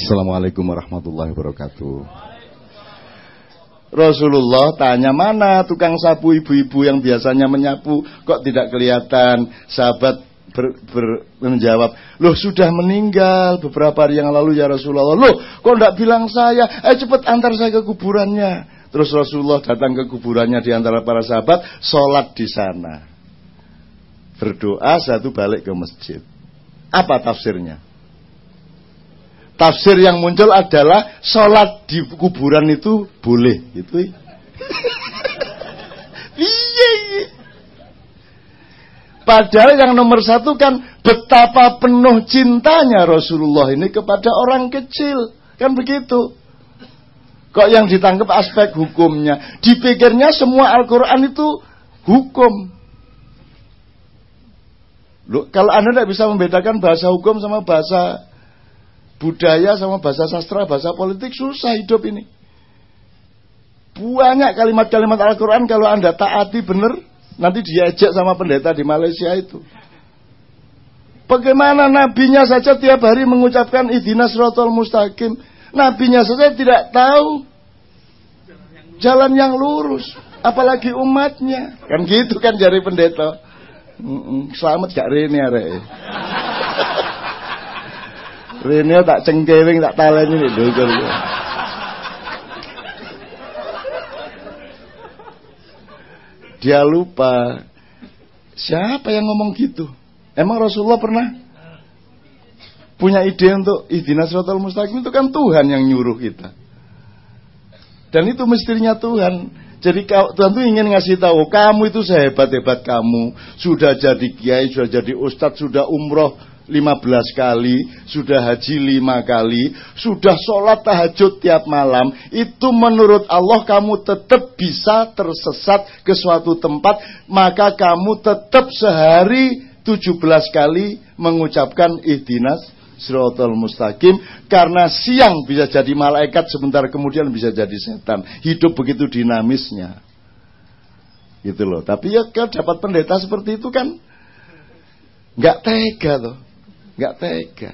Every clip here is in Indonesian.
Assalamualaikum warahmatullahi wabarakatuh. Rasulullah tanya mana tukang sapu ibu-ibu yang biasanya menyapu? Kok tidak kelihatan? Sahabat ber, ber, menjawab loh sudah meninggal beberapa hari yang lalu ya Rasulullah. Loh kok tidak bilang saya? Eh cepat antar saya ke kuburannya. Terus Rasulullah datang ke kuburannya di antara para sahabat sholat di sana. Berdoa satu balik ke masjid. Apa tafsirnya tafsir yang muncul adalah sholat di kuburan itu boleh gitu iya, iya. Padahal yang nomor satu kan betapa penuh cintanya Rasulullah ini kepada orang kecil. Kan begitu. Kok yang ditangkap aspek hukumnya. Dipikirnya semua Al-Quran itu hukum. Loh, kalau Anda tidak bisa membedakan bahasa hukum sama bahasa budaya sama bahasa sastra, bahasa politik susah hidup ini. Banyak kalimat-kalimat Al-Quran kalau Anda taati benar, nanti diajak sama pendeta di Malaysia itu. Bagaimana nabinya saja tiap hari mengucapkan idinas rotol mustaqim. Nabinya saja tidak tahu jalan yang lurus. Apalagi umatnya. Kan gitu kan jari pendeta. Selamat gak Rene arek. Rene tak cengkering tak taleni nek ndukur. Dia lupa siapa yang ngomong gitu. Emang Rasulullah pernah punya ide untuk ihdinas siratal mustaqim itu kan Tuhan yang nyuruh kita. Dan itu mestinya Tuhan. Jadi Tuhan tuh ingin ngasih tahu kamu itu sehebat-hebat kamu, sudah jadi kiai, sudah jadi ustadz, sudah umroh, 15 kali, sudah haji 5 kali, sudah sholat tahajud tiap malam, itu menurut Allah kamu tetap bisa tersesat ke suatu tempat, maka kamu tetap sehari 17 kali mengucapkan ihdinas siratal mustaqim karena siang bisa jadi malaikat sebentar kemudian bisa jadi setan. Hidup begitu dinamisnya. Gitu loh. Tapi ya kalau dapat pendeta seperti itu kan? Nggak tega loh Gak tega.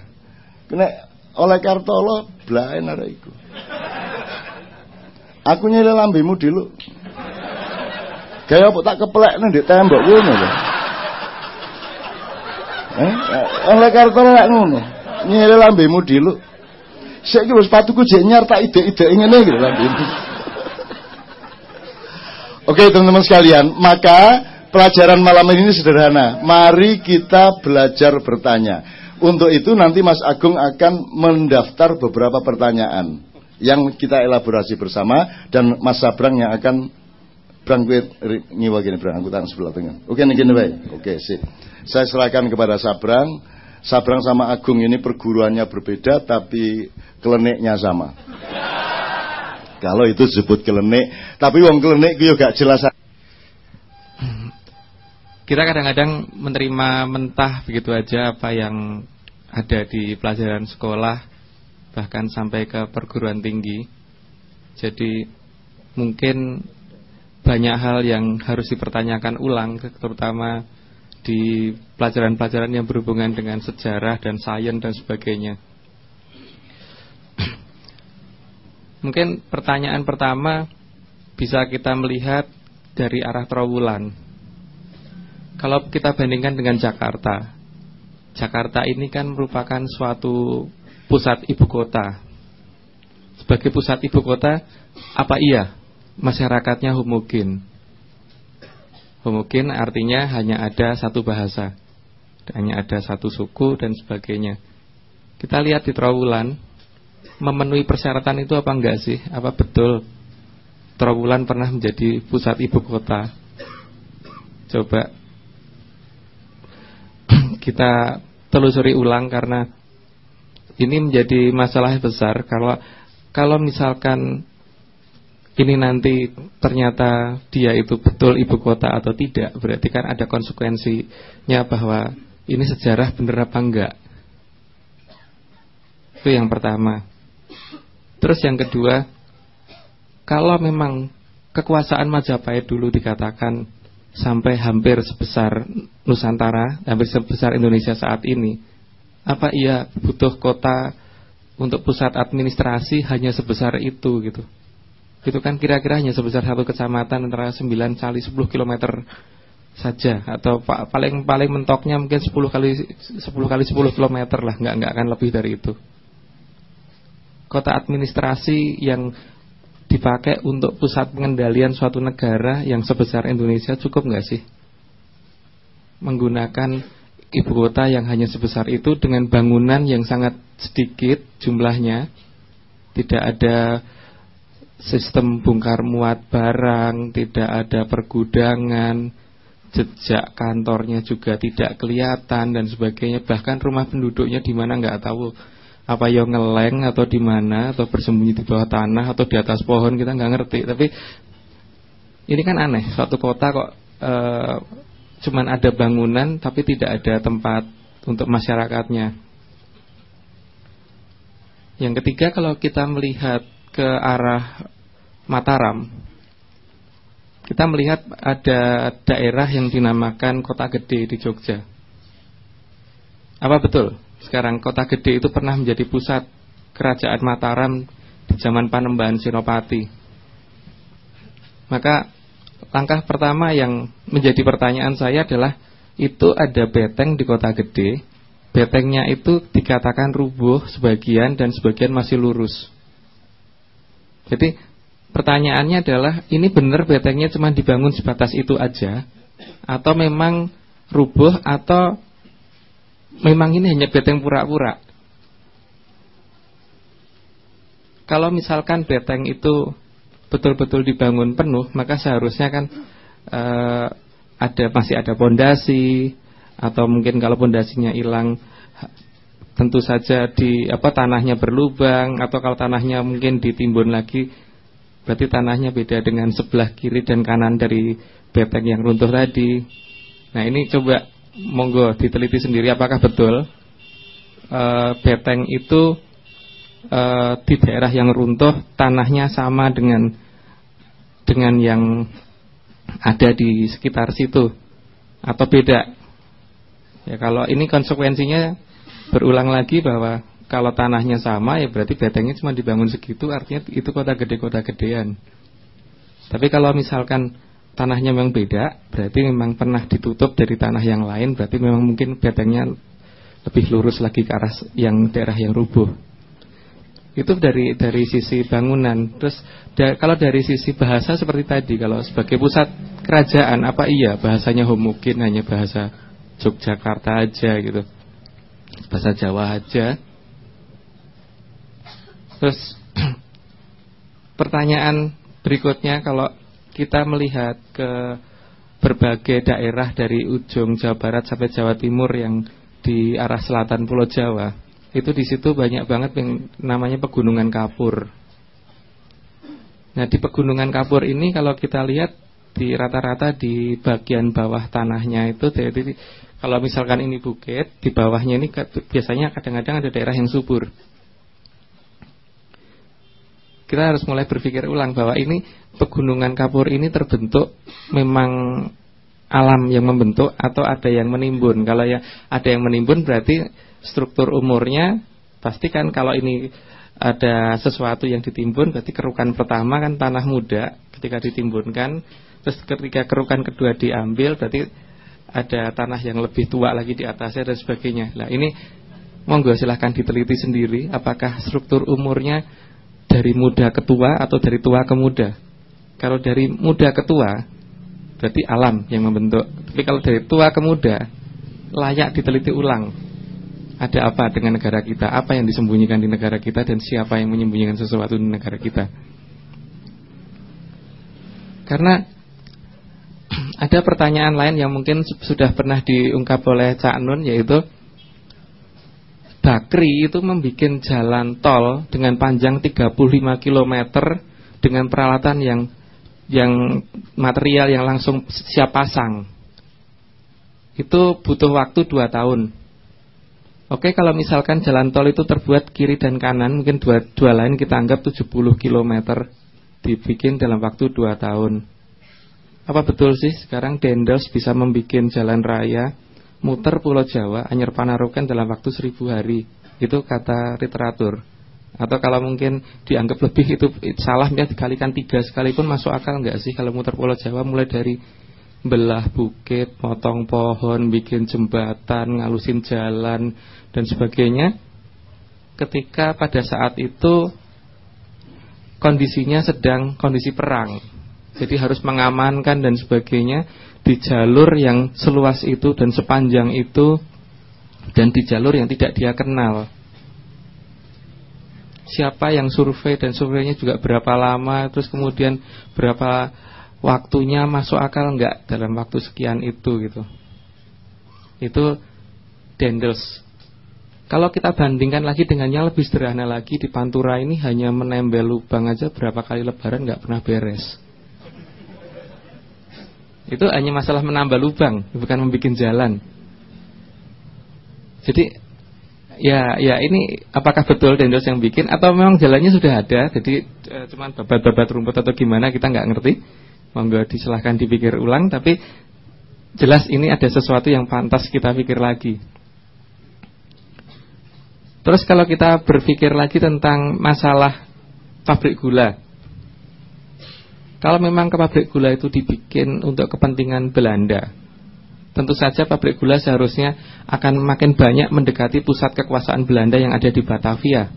Kena oleh Kartolo blaen ada iku. Aku nyele lambemu dulu. Gaya apa tak keplek di tembok ngono lho. Eh, oleh Kartolo lek ngono. Nyele lambemu dulu. Saiki wis sepatuku jek nyar tak ide-ide ngene iki lambemu. Oke teman-teman sekalian, maka pelajaran malam ini sederhana. Mari kita belajar bertanya. Untuk itu nanti Mas Agung akan mendaftar beberapa pertanyaan yang kita elaborasi bersama dan Mas Sabrang yang akan berangkuit nyiwa gini berang angkutan sebelah tengah. Oke nih gini baik. Oke sih. Saya serahkan kepada Sabrang. Sabrang sama Agung ini perguruannya berbeda tapi keleniknya sama. Kalau itu disebut kelenik, tapi wong kelenik gue gak jelas kita kadang-kadang menerima mentah begitu aja apa yang ada di pelajaran sekolah bahkan sampai ke perguruan tinggi. Jadi mungkin banyak hal yang harus dipertanyakan ulang terutama di pelajaran-pelajaran yang berhubungan dengan sejarah dan sains dan sebagainya. Mungkin pertanyaan pertama bisa kita melihat dari arah trawulan. Kalau kita bandingkan dengan Jakarta, Jakarta ini kan merupakan suatu pusat ibu kota. Sebagai pusat ibu kota, apa iya masyarakatnya homogen? Homogen artinya hanya ada satu bahasa, hanya ada satu suku dan sebagainya. Kita lihat di Trawulan, memenuhi persyaratan itu apa enggak sih? Apa betul Trawulan pernah menjadi pusat ibu kota? Coba kita telusuri ulang karena ini menjadi masalah besar. Kalau kalau misalkan ini nanti ternyata dia itu betul ibu kota atau tidak berarti kan ada konsekuensinya bahwa ini sejarah benar apa enggak. Itu yang pertama. Terus yang kedua kalau memang kekuasaan Majapahit dulu dikatakan sampai hampir sebesar Nusantara, hampir sebesar Indonesia saat ini, apa ia butuh kota untuk pusat administrasi hanya sebesar itu gitu. Itu kan kira-kira hanya sebesar satu kecamatan antara 9 kali 10 km saja atau paling paling mentoknya mungkin 10 kali 10 kali 10 km lah, nggak nggak akan lebih dari itu. Kota administrasi yang dipakai untuk pusat pengendalian suatu negara yang sebesar Indonesia cukup nggak sih? Menggunakan ibu kota yang hanya sebesar itu dengan bangunan yang sangat sedikit jumlahnya, tidak ada sistem bongkar muat barang, tidak ada pergudangan, jejak kantornya juga tidak kelihatan dan sebagainya. Bahkan rumah penduduknya di mana nggak tahu apa yang ngeleng atau di mana atau bersembunyi di bawah tanah atau di atas pohon kita nggak ngerti. Tapi ini kan aneh suatu kota kok e, cuman ada bangunan tapi tidak ada tempat untuk masyarakatnya. Yang ketiga kalau kita melihat ke arah Mataram kita melihat ada daerah yang dinamakan kota gede di Jogja. Apa betul sekarang kota gede itu pernah menjadi pusat kerajaan Mataram di zaman Panembahan Sinopati. Maka langkah pertama yang menjadi pertanyaan saya adalah itu ada beteng di kota gede. Betengnya itu dikatakan rubuh sebagian dan sebagian masih lurus. Jadi pertanyaannya adalah ini benar betengnya cuma dibangun sebatas itu aja atau memang rubuh atau memang ini hanya beteng pura-pura. Kalau misalkan beteng itu betul-betul dibangun penuh, maka seharusnya kan uh, ada masih ada pondasi atau mungkin kalau pondasinya hilang tentu saja di apa tanahnya berlubang atau kalau tanahnya mungkin ditimbun lagi berarti tanahnya beda dengan sebelah kiri dan kanan dari beteng yang runtuh tadi. Nah, ini coba monggo diteliti sendiri apakah betul e, beteng itu e, di daerah yang runtuh tanahnya sama dengan dengan yang ada di sekitar situ atau beda. Ya kalau ini konsekuensinya berulang lagi bahwa kalau tanahnya sama ya berarti betengnya cuma dibangun segitu artinya itu kota gede kota gedean. Tapi kalau misalkan tanahnya memang beda, berarti memang pernah ditutup dari tanah yang lain, berarti memang mungkin betengnya lebih lurus lagi ke arah yang daerah yang rubuh. Itu dari dari sisi bangunan. Terus da, kalau dari sisi bahasa seperti tadi, kalau sebagai pusat kerajaan apa iya bahasanya homogen hanya bahasa Yogyakarta aja gitu. Bahasa Jawa aja. Terus pertanyaan berikutnya kalau kita melihat ke berbagai daerah dari ujung Jawa Barat sampai Jawa Timur yang di arah selatan Pulau Jawa, itu di situ banyak banget yang namanya pegunungan kapur. Nah, di pegunungan kapur ini kalau kita lihat di rata-rata di bagian bawah tanahnya itu jadi kalau misalkan ini bukit, di bawahnya ini biasanya kadang-kadang ada daerah yang subur kita harus mulai berpikir ulang bahwa ini pegunungan kapur ini terbentuk memang alam yang membentuk atau ada yang menimbun. Kalau ya ada yang menimbun berarti struktur umurnya pasti kan kalau ini ada sesuatu yang ditimbun berarti kerukan pertama kan tanah muda ketika ditimbunkan terus ketika kerukan kedua diambil berarti ada tanah yang lebih tua lagi di atasnya dan sebagainya. Nah, ini monggo silahkan diteliti sendiri apakah struktur umurnya dari muda ke tua atau dari tua ke muda. Kalau dari muda ke tua, berarti alam yang membentuk. Tapi kalau dari tua ke muda, layak diteliti ulang. Ada apa dengan negara kita? Apa yang disembunyikan di negara kita dan siapa yang menyembunyikan sesuatu di negara kita? Karena ada pertanyaan lain yang mungkin sudah pernah diungkap oleh Cak Nun yaitu Bakri itu membuat jalan tol dengan panjang 35 km dengan peralatan yang yang material yang langsung siap pasang. Itu butuh waktu 2 tahun. Oke, kalau misalkan jalan tol itu terbuat kiri dan kanan, mungkin dua, dua lain kita anggap 70 km dibikin dalam waktu 2 tahun. Apa betul sih sekarang Dendos bisa membuat jalan raya muter Pulau Jawa Anyer Panarukan dalam waktu seribu hari. Itu kata literatur. Atau kalau mungkin dianggap lebih itu salah ya dikalikan tiga sekalipun masuk akal nggak sih kalau muter pulau Jawa mulai dari belah bukit, potong pohon, bikin jembatan, ngalusin jalan dan sebagainya. Ketika pada saat itu kondisinya sedang kondisi perang. Jadi harus mengamankan dan sebagainya di jalur yang seluas itu dan sepanjang itu dan di jalur yang tidak dia kenal. Siapa yang survei dan surveinya juga berapa lama terus kemudian berapa waktunya masuk akal enggak dalam waktu sekian itu gitu. Itu Dendels kalau kita bandingkan lagi dengan yang lebih sederhana lagi di Pantura ini hanya menembel lubang aja berapa kali lebaran nggak pernah beres itu hanya masalah menambah lubang bukan membuat jalan jadi Ya, ya ini apakah betul Dendos yang bikin atau memang jalannya sudah ada, jadi e, cuman babat-babat rumput atau gimana kita nggak ngerti. Monggo disilahkan dipikir ulang, tapi jelas ini ada sesuatu yang pantas kita pikir lagi. Terus kalau kita berpikir lagi tentang masalah pabrik gula, kalau memang ke pabrik gula itu dibikin untuk kepentingan Belanda, Tentu saja pabrik gula seharusnya akan makin banyak mendekati pusat kekuasaan Belanda yang ada di Batavia.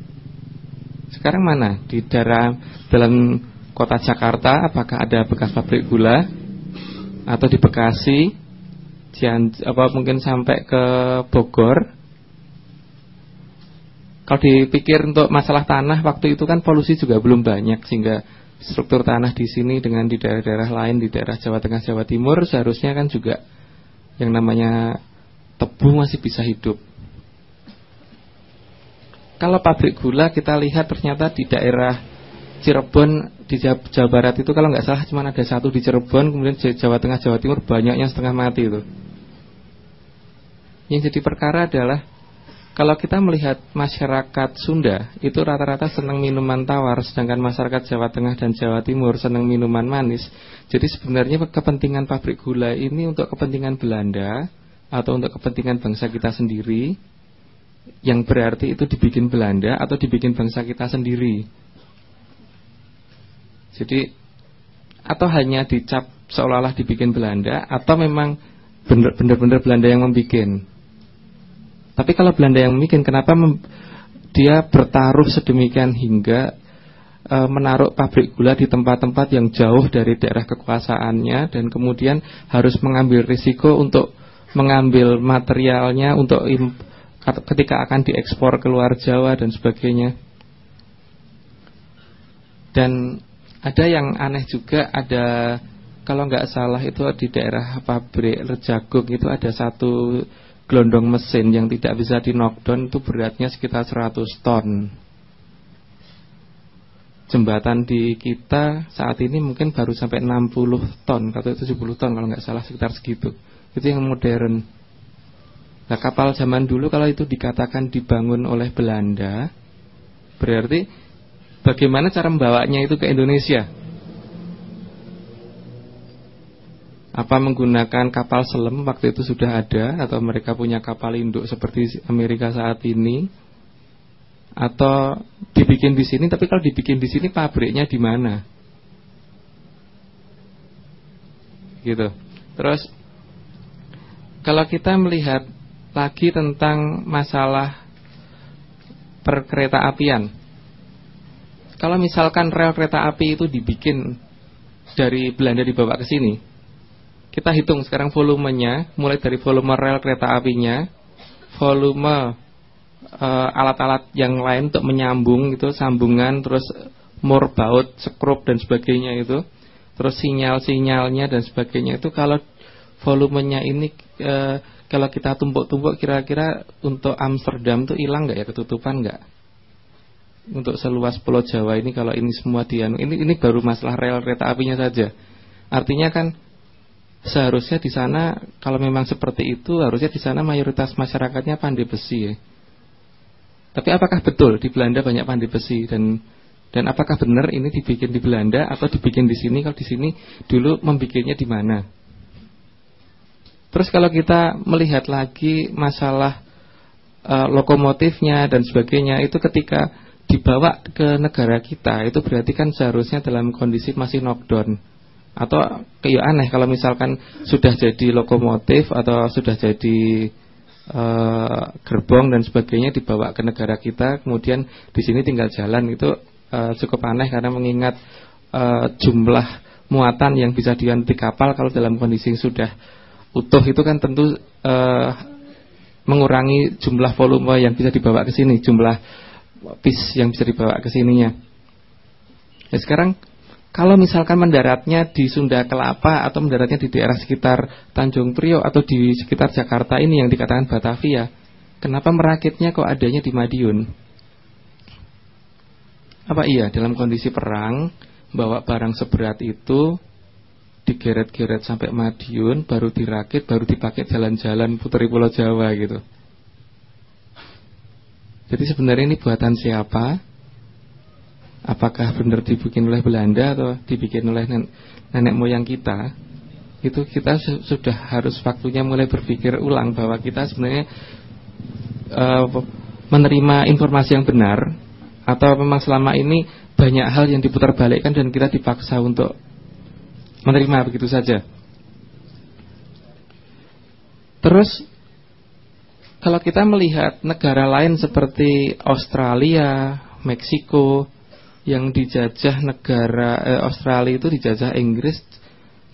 Sekarang mana? Di daerah dalam kota Jakarta apakah ada bekas pabrik gula atau di Bekasi? Apa mungkin sampai ke Bogor? Kalau dipikir untuk masalah tanah waktu itu kan polusi juga belum banyak sehingga struktur tanah di sini dengan di daerah-daerah lain di daerah Jawa Tengah Jawa Timur seharusnya kan juga yang namanya tebu masih bisa hidup. Kalau pabrik gula kita lihat ternyata di daerah Cirebon di Jawa Barat itu kalau nggak salah cuma ada satu di Cirebon, kemudian Jawa Tengah Jawa Timur banyaknya setengah mati itu. Yang jadi perkara adalah kalau kita melihat masyarakat Sunda itu rata-rata senang minuman tawar, sedangkan masyarakat Jawa Tengah dan Jawa Timur senang minuman manis. Jadi sebenarnya kepentingan pabrik gula ini untuk kepentingan Belanda atau untuk kepentingan bangsa kita sendiri, yang berarti itu dibikin Belanda atau dibikin bangsa kita sendiri. Jadi atau hanya dicap seolah-olah dibikin Belanda atau memang benar-benar Belanda yang membuat. Tapi kalau Belanda yang bikin, kenapa dia bertaruh sedemikian hingga e, menaruh pabrik gula di tempat-tempat yang jauh dari daerah kekuasaannya dan kemudian harus mengambil risiko untuk mengambil materialnya untuk ketika akan diekspor ke luar Jawa dan sebagainya. Dan ada yang aneh juga ada kalau nggak salah itu di daerah pabrik Rejagung itu ada satu gelondong mesin yang tidak bisa di knockdown itu beratnya sekitar 100 ton. Jembatan di kita saat ini mungkin baru sampai 60 ton atau 70 ton kalau nggak salah sekitar segitu. Itu yang modern. Nah kapal zaman dulu kalau itu dikatakan dibangun oleh Belanda, berarti bagaimana cara membawanya itu ke Indonesia? Apa menggunakan kapal selam waktu itu sudah ada atau mereka punya kapal induk seperti Amerika saat ini? Atau dibikin di sini tapi kalau dibikin di sini pabriknya di mana? Gitu. Terus kalau kita melihat lagi tentang masalah perkereta apian. Kalau misalkan rel kereta api itu dibikin dari Belanda dibawa ke sini, kita hitung sekarang volumenya, mulai dari volume rel kereta apinya, volume eh, alat-alat uh, yang lain untuk menyambung itu, sambungan, terus mur baut, skrup dan sebagainya itu, terus sinyal-sinyalnya dan sebagainya itu kalau volumenya ini uh, kalau kita tumpuk-tumpuk kira-kira untuk Amsterdam tuh hilang nggak ya ketutupan nggak? Untuk seluas Pulau Jawa ini kalau ini semua dianu ini ini baru masalah rel kereta apinya saja. Artinya kan Seharusnya di sana kalau memang seperti itu harusnya di sana mayoritas masyarakatnya pandai besi ya. Tapi apakah betul di Belanda banyak pandai besi dan dan apakah benar ini dibikin di Belanda atau dibikin di sini? Kalau di sini dulu membikinnya di mana? Terus kalau kita melihat lagi masalah uh, lokomotifnya dan sebagainya itu ketika dibawa ke negara kita itu berarti kan seharusnya dalam kondisi masih knockdown atau kayak aneh kalau misalkan sudah jadi lokomotif atau sudah jadi uh, gerbong dan sebagainya dibawa ke negara kita kemudian di sini tinggal jalan itu uh, cukup aneh karena mengingat uh, jumlah muatan yang bisa dianti kapal kalau dalam kondisi sudah utuh itu kan tentu uh, mengurangi jumlah volume yang bisa dibawa ke sini jumlah bis yang bisa dibawa ke sininya. Ya, sekarang kalau misalkan mendaratnya di Sunda Kelapa atau mendaratnya di daerah sekitar Tanjung Priok atau di sekitar Jakarta ini yang dikatakan Batavia, kenapa merakitnya kok adanya di Madiun? Apa iya dalam kondisi perang bawa barang seberat itu digeret-geret sampai Madiun baru dirakit baru dipakai jalan-jalan putri Pulau Jawa gitu. Jadi sebenarnya ini buatan siapa? Apakah benar dibikin oleh Belanda atau dibikin oleh nenek moyang kita? Itu kita sudah harus waktunya mulai berpikir ulang bahwa kita sebenarnya uh, menerima informasi yang benar atau memang selama ini banyak hal yang diputar balikkan dan kita dipaksa untuk menerima begitu saja. Terus kalau kita melihat negara lain seperti Australia, Meksiko yang dijajah negara eh, Australia itu dijajah Inggris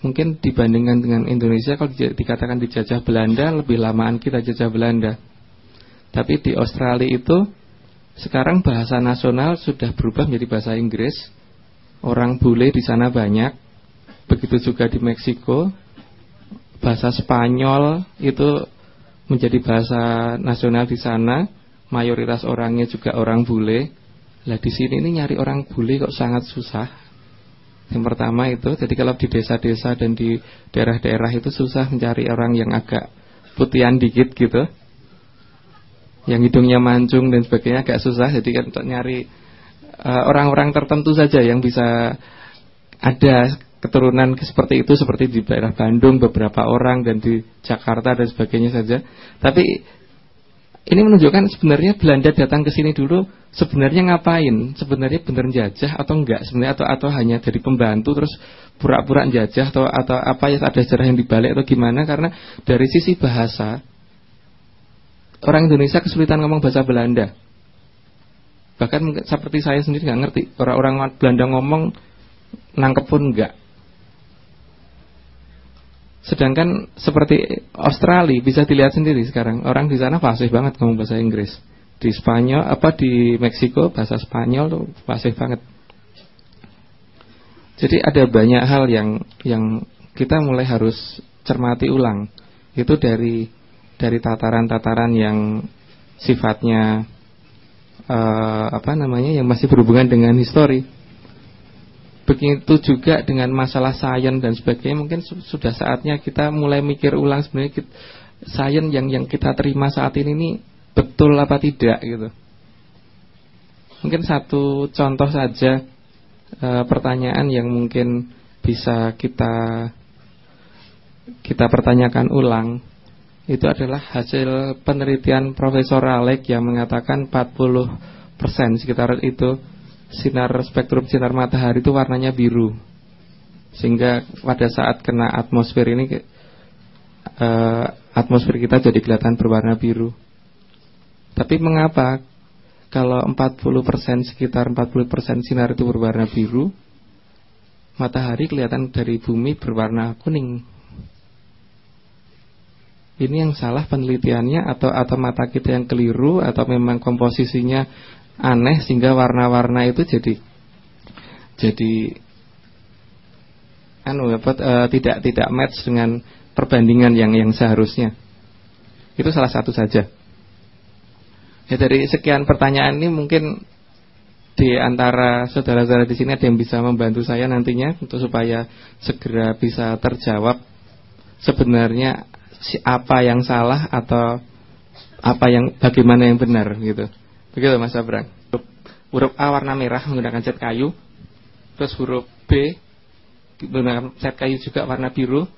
mungkin dibandingkan dengan Indonesia kalau dikatakan dijajah Belanda lebih lamaan kita jajah Belanda. Tapi di Australia itu sekarang bahasa nasional sudah berubah menjadi bahasa Inggris. Orang bule di sana banyak. Begitu juga di Meksiko. Bahasa Spanyol itu menjadi bahasa nasional di sana, mayoritas orangnya juga orang bule. Lah di sini ini nyari orang bule kok sangat susah. Yang pertama itu, jadi kalau di desa-desa dan di daerah-daerah itu susah mencari orang yang agak putihan dikit gitu. Yang hidungnya mancung dan sebagainya agak susah. Jadi kan untuk nyari eh, orang-orang uh, tertentu saja yang bisa ada keturunan seperti itu seperti di daerah Bandung beberapa orang dan di Jakarta dan sebagainya saja. Tapi ini menunjukkan sebenarnya Belanda datang ke sini dulu sebenarnya ngapain? Sebenarnya benar jajah atau enggak? Sebenarnya atau atau hanya dari pembantu terus pura-pura jajah atau atau apa ya ada sejarah yang dibalik atau gimana? Karena dari sisi bahasa orang Indonesia kesulitan ngomong bahasa Belanda. Bahkan seperti saya sendiri nggak ngerti orang-orang Belanda ngomong nangkep pun enggak. Sedangkan seperti Australia bisa dilihat sendiri sekarang orang di sana fasih banget ngomong bahasa Inggris. Di Spanyol apa di Meksiko bahasa Spanyol tuh fasih banget. Jadi ada banyak hal yang yang kita mulai harus cermati ulang. Itu dari dari tataran-tataran yang sifatnya uh, apa namanya yang masih berhubungan dengan histori Begitu juga dengan masalah sains dan sebagainya mungkin sudah saatnya kita mulai mikir ulang sebenarnya sains yang yang kita terima saat ini ini betul apa tidak gitu. Mungkin satu contoh saja e, pertanyaan yang mungkin bisa kita kita pertanyakan ulang itu adalah hasil penelitian Profesor Alek yang mengatakan 40% sekitar itu sinar spektrum sinar matahari itu warnanya biru. Sehingga pada saat kena atmosfer ini uh, atmosfer kita jadi kelihatan berwarna biru. Tapi mengapa kalau 40% sekitar 40% sinar itu berwarna biru, matahari kelihatan dari bumi berwarna kuning? Ini yang salah penelitiannya atau atau mata kita yang keliru atau memang komposisinya aneh sehingga warna-warna itu jadi jadi anu apa e, tidak tidak match dengan perbandingan yang yang seharusnya. Itu salah satu saja. Ya dari sekian pertanyaan ini mungkin di antara saudara-saudara di sini ada yang bisa membantu saya nantinya untuk supaya segera bisa terjawab sebenarnya apa yang salah atau apa yang bagaimana yang benar gitu. Begitu Mas Abrang. Huruf A warna merah menggunakan cat kayu. Terus huruf B menggunakan cat kayu juga warna biru.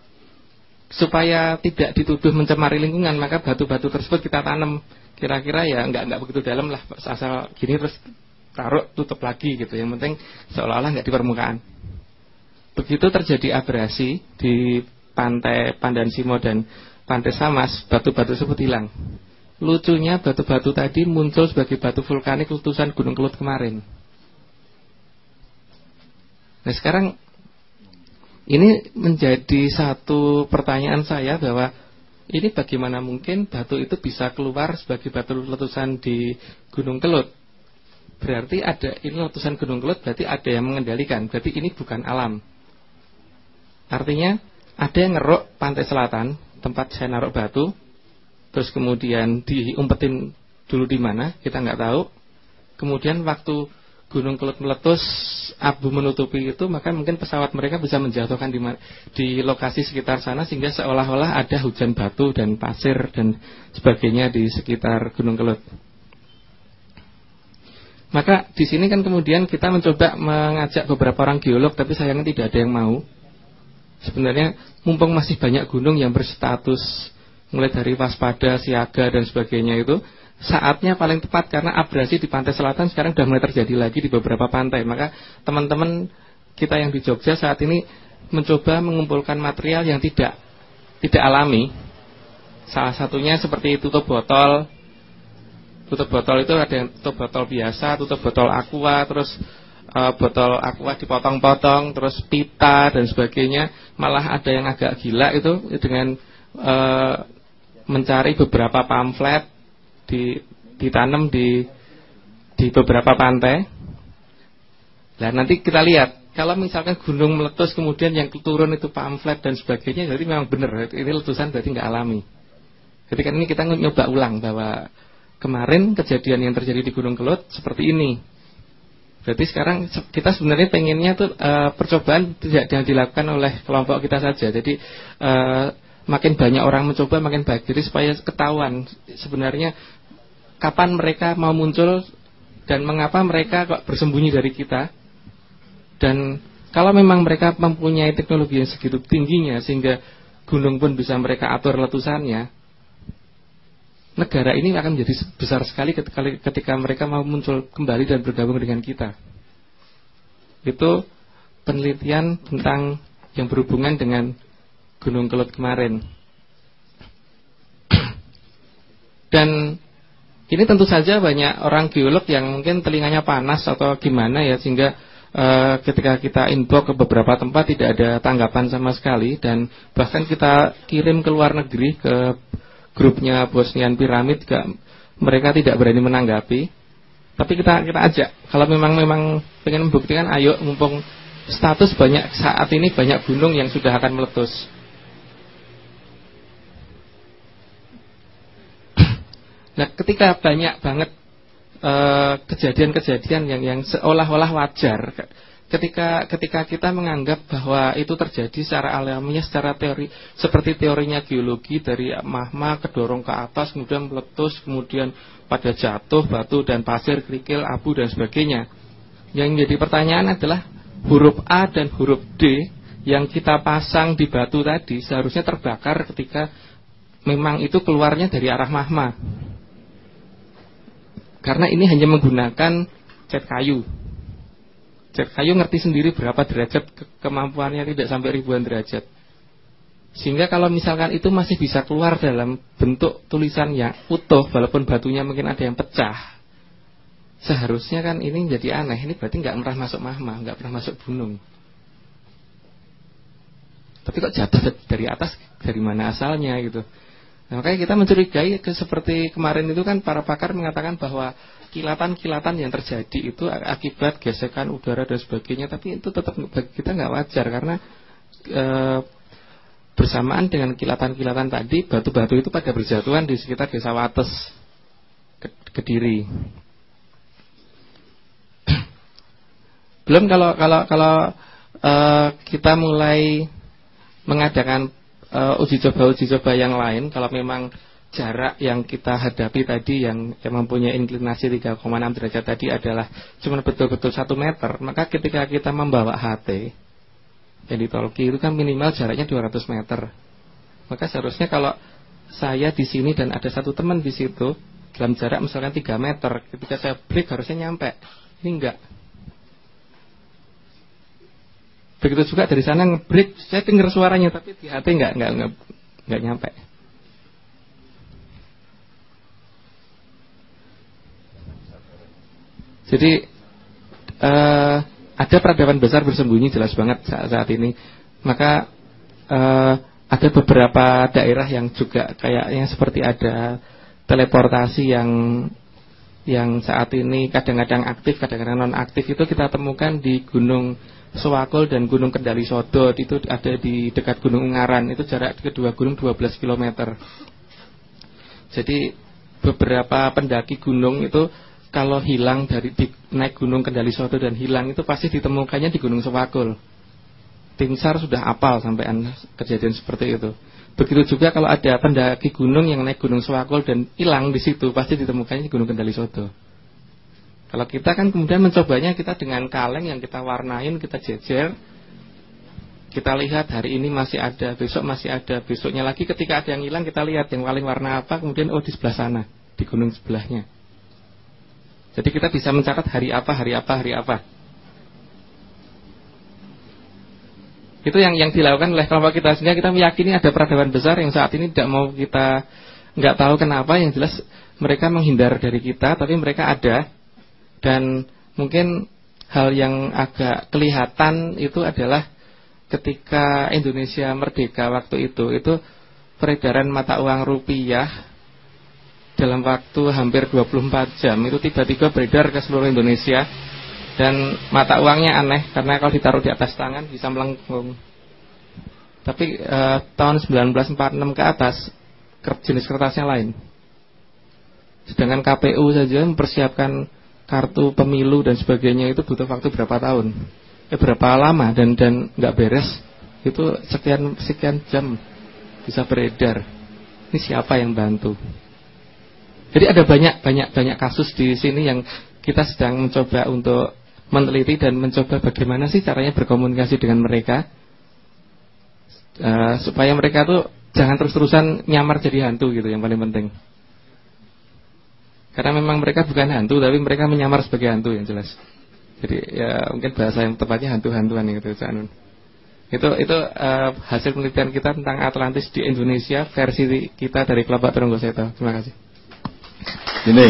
Supaya tidak dituduh mencemari lingkungan, maka batu-batu tersebut kita tanam. Kira-kira ya nggak nggak begitu dalam lah, asal gini terus taruh tutup lagi gitu. Yang penting seolah-olah nggak di permukaan. Begitu terjadi abrasi di pantai Pandan Simo dan Pantai Samas, batu-batu tersebut hilang. Lucunya batu-batu tadi muncul sebagai batu vulkanik letusan Gunung Kelut kemarin. Nah sekarang ini menjadi satu pertanyaan saya bahwa ini bagaimana mungkin batu itu bisa keluar sebagai batu letusan di Gunung Kelut. Berarti ada ini letusan Gunung Kelut berarti ada yang mengendalikan. Berarti ini bukan alam. Artinya ada yang ngeruk pantai selatan tempat saya naruh batu terus kemudian diumpetin dulu di mana kita nggak tahu. Kemudian waktu gunung kelut meletus abu menutupi itu maka mungkin pesawat mereka bisa menjatuhkan di, di lokasi sekitar sana sehingga seolah-olah ada hujan batu dan pasir dan sebagainya di sekitar gunung kelut. Maka di sini kan kemudian kita mencoba mengajak beberapa orang geolog tapi sayangnya tidak ada yang mau. Sebenarnya mumpung masih banyak gunung yang berstatus mulai dari waspada, siaga dan sebagainya itu saatnya paling tepat karena abrasi di pantai selatan sekarang sudah mulai terjadi lagi di beberapa pantai. Maka teman-teman kita yang di Jogja saat ini mencoba mengumpulkan material yang tidak tidak alami. Salah satunya seperti tutup botol. Tutup botol itu ada yang tutup botol biasa, tutup botol aqua, terus uh, botol aqua dipotong-potong, terus pita dan sebagainya. Malah ada yang agak gila itu dengan uh, mencari beberapa pamflet di, ditanam di di beberapa pantai. Nah nanti kita lihat kalau misalkan gunung meletus kemudian yang turun itu pamflet dan sebagainya, jadi memang benar ini letusan berarti nggak alami. Jadi kan ini kita nyoba ulang bahwa kemarin kejadian yang terjadi di Gunung Kelut seperti ini. Berarti sekarang kita sebenarnya pengennya tuh uh, percobaan tidak yang dilakukan oleh kelompok kita saja. Jadi uh, makin banyak orang mencoba makin baik. Jadi supaya ketahuan sebenarnya kapan mereka mau muncul dan mengapa mereka kok bersembunyi dari kita. Dan kalau memang mereka mempunyai teknologi yang segitu tingginya sehingga gunung pun bisa mereka atur letusannya, negara ini akan menjadi besar sekali ketika, mereka mau muncul kembali dan bergabung dengan kita. Itu penelitian tentang yang berhubungan dengan Gunung Kelut kemarin. Dan ini tentu saja banyak orang geolog yang mungkin telinganya panas atau gimana ya sehingga e, ketika kita inbox ke beberapa tempat tidak ada tanggapan sama sekali dan bahkan kita kirim ke luar negeri ke grupnya Bosnian Piramid juga mereka tidak berani menanggapi. Tapi kita kita ajak kalau memang memang pengen membuktikan ayo mumpung status banyak saat ini banyak gunung yang sudah akan meletus. Nah, ketika banyak banget eh, kejadian-kejadian yang yang seolah-olah wajar, ketika ketika kita menganggap bahwa itu terjadi secara alamiah, secara teori, seperti teorinya geologi dari magma kedorong ke atas, kemudian meletus, kemudian pada jatuh batu dan pasir, kerikil, abu dan sebagainya. Yang jadi pertanyaan adalah huruf A dan huruf D yang kita pasang di batu tadi seharusnya terbakar ketika memang itu keluarnya dari arah magma. Karena ini hanya menggunakan cat kayu. Cat kayu ngerti sendiri berapa derajat ke kemampuannya tidak sampai ribuan derajat. Sehingga kalau misalkan itu masih bisa keluar dalam bentuk tulisan yang utuh walaupun batunya mungkin ada yang pecah. Seharusnya kan ini jadi aneh. Ini berarti nggak pernah masuk mahma, nggak pernah masuk gunung. Tapi kok jatuh dari atas dari mana asalnya gitu. Nah, makanya kita mencurigai ke, seperti kemarin itu kan para pakar mengatakan bahwa kilatan-kilatan yang terjadi itu akibat gesekan udara dan sebagainya, tapi itu tetap bagi kita nggak wajar karena e, bersamaan dengan kilatan-kilatan tadi batu-batu itu pada berjatuhan di sekitar desa Wates Kediri. Belum kalau kalau kalau e, kita mulai mengadakan uh, uji coba uji coba yang lain kalau memang jarak yang kita hadapi tadi yang, yang mempunyai inklinasi 3,6 derajat tadi adalah cuma betul-betul satu meter maka ketika kita membawa HT yang di Tolki itu kan minimal jaraknya 200 meter maka seharusnya kalau saya di sini dan ada satu teman di situ dalam jarak misalkan 3 meter ketika saya break harusnya nyampe Ini enggak. Begitu juga dari sana ngebreak, saya dengar suaranya tapi di hati enggak enggak, enggak nyampe. Jadi uh, ada peradaban besar bersembunyi jelas banget saat, saat ini. Maka uh, ada beberapa daerah yang juga kayaknya seperti ada teleportasi yang yang saat ini kadang-kadang aktif, kadang-kadang non aktif itu kita temukan di Gunung Sewakul dan Gunung Kendali Sodot itu ada di dekat Gunung Ungaran itu jarak kedua gunung 12 km. Jadi beberapa pendaki gunung itu kalau hilang dari di, naik Gunung Kendali Sodot dan hilang itu pasti ditemukannya di Gunung Sewakul. Tim SAR sudah apal sampai kejadian seperti itu. Begitu juga kalau ada pendaki gunung yang naik Gunung Sewakul dan hilang di situ, pasti ditemukannya di Gunung Kendali Sodo. Kalau kita kan kemudian mencobanya kita dengan kaleng yang kita warnain, kita jejer, kita lihat hari ini masih ada, besok masih ada, besoknya lagi ketika ada yang hilang kita lihat yang paling warna apa, kemudian oh di sebelah sana, di gunung sebelahnya. Jadi kita bisa mencatat hari apa, hari apa, hari apa. Itu yang yang dilakukan oleh kelompok kita sehingga kita meyakini ada peradaban besar yang saat ini tidak mau kita nggak tahu kenapa yang jelas mereka menghindar dari kita tapi mereka ada dan mungkin hal yang agak kelihatan itu adalah ketika Indonesia merdeka waktu itu itu peredaran mata uang rupiah dalam waktu hampir 24 jam itu tiba-tiba beredar ke seluruh Indonesia dan mata uangnya aneh karena kalau ditaruh di atas tangan bisa melengkung. Tapi eh, tahun 1946 ke atas jenis kertasnya lain. Sedangkan KPU saja mempersiapkan kartu pemilu dan sebagainya itu butuh waktu berapa tahun? Eh berapa lama dan dan nggak beres itu sekian sekian jam bisa beredar. Ini siapa yang bantu? Jadi ada banyak banyak banyak kasus di sini yang kita sedang mencoba untuk meneliti dan mencoba bagaimana sih caranya berkomunikasi dengan mereka uh, supaya mereka tuh jangan terus-terusan nyamar jadi hantu gitu yang paling penting. Karena memang mereka bukan hantu tapi mereka menyamar sebagai hantu yang jelas. Jadi ya mungkin bahasa yang tepatnya hantu-hantuan gitu Anun. Itu itu uh, hasil penelitian kita tentang Atlantis di Indonesia versi kita dari Kelompok Terunggo Seto. Terima kasih. Ini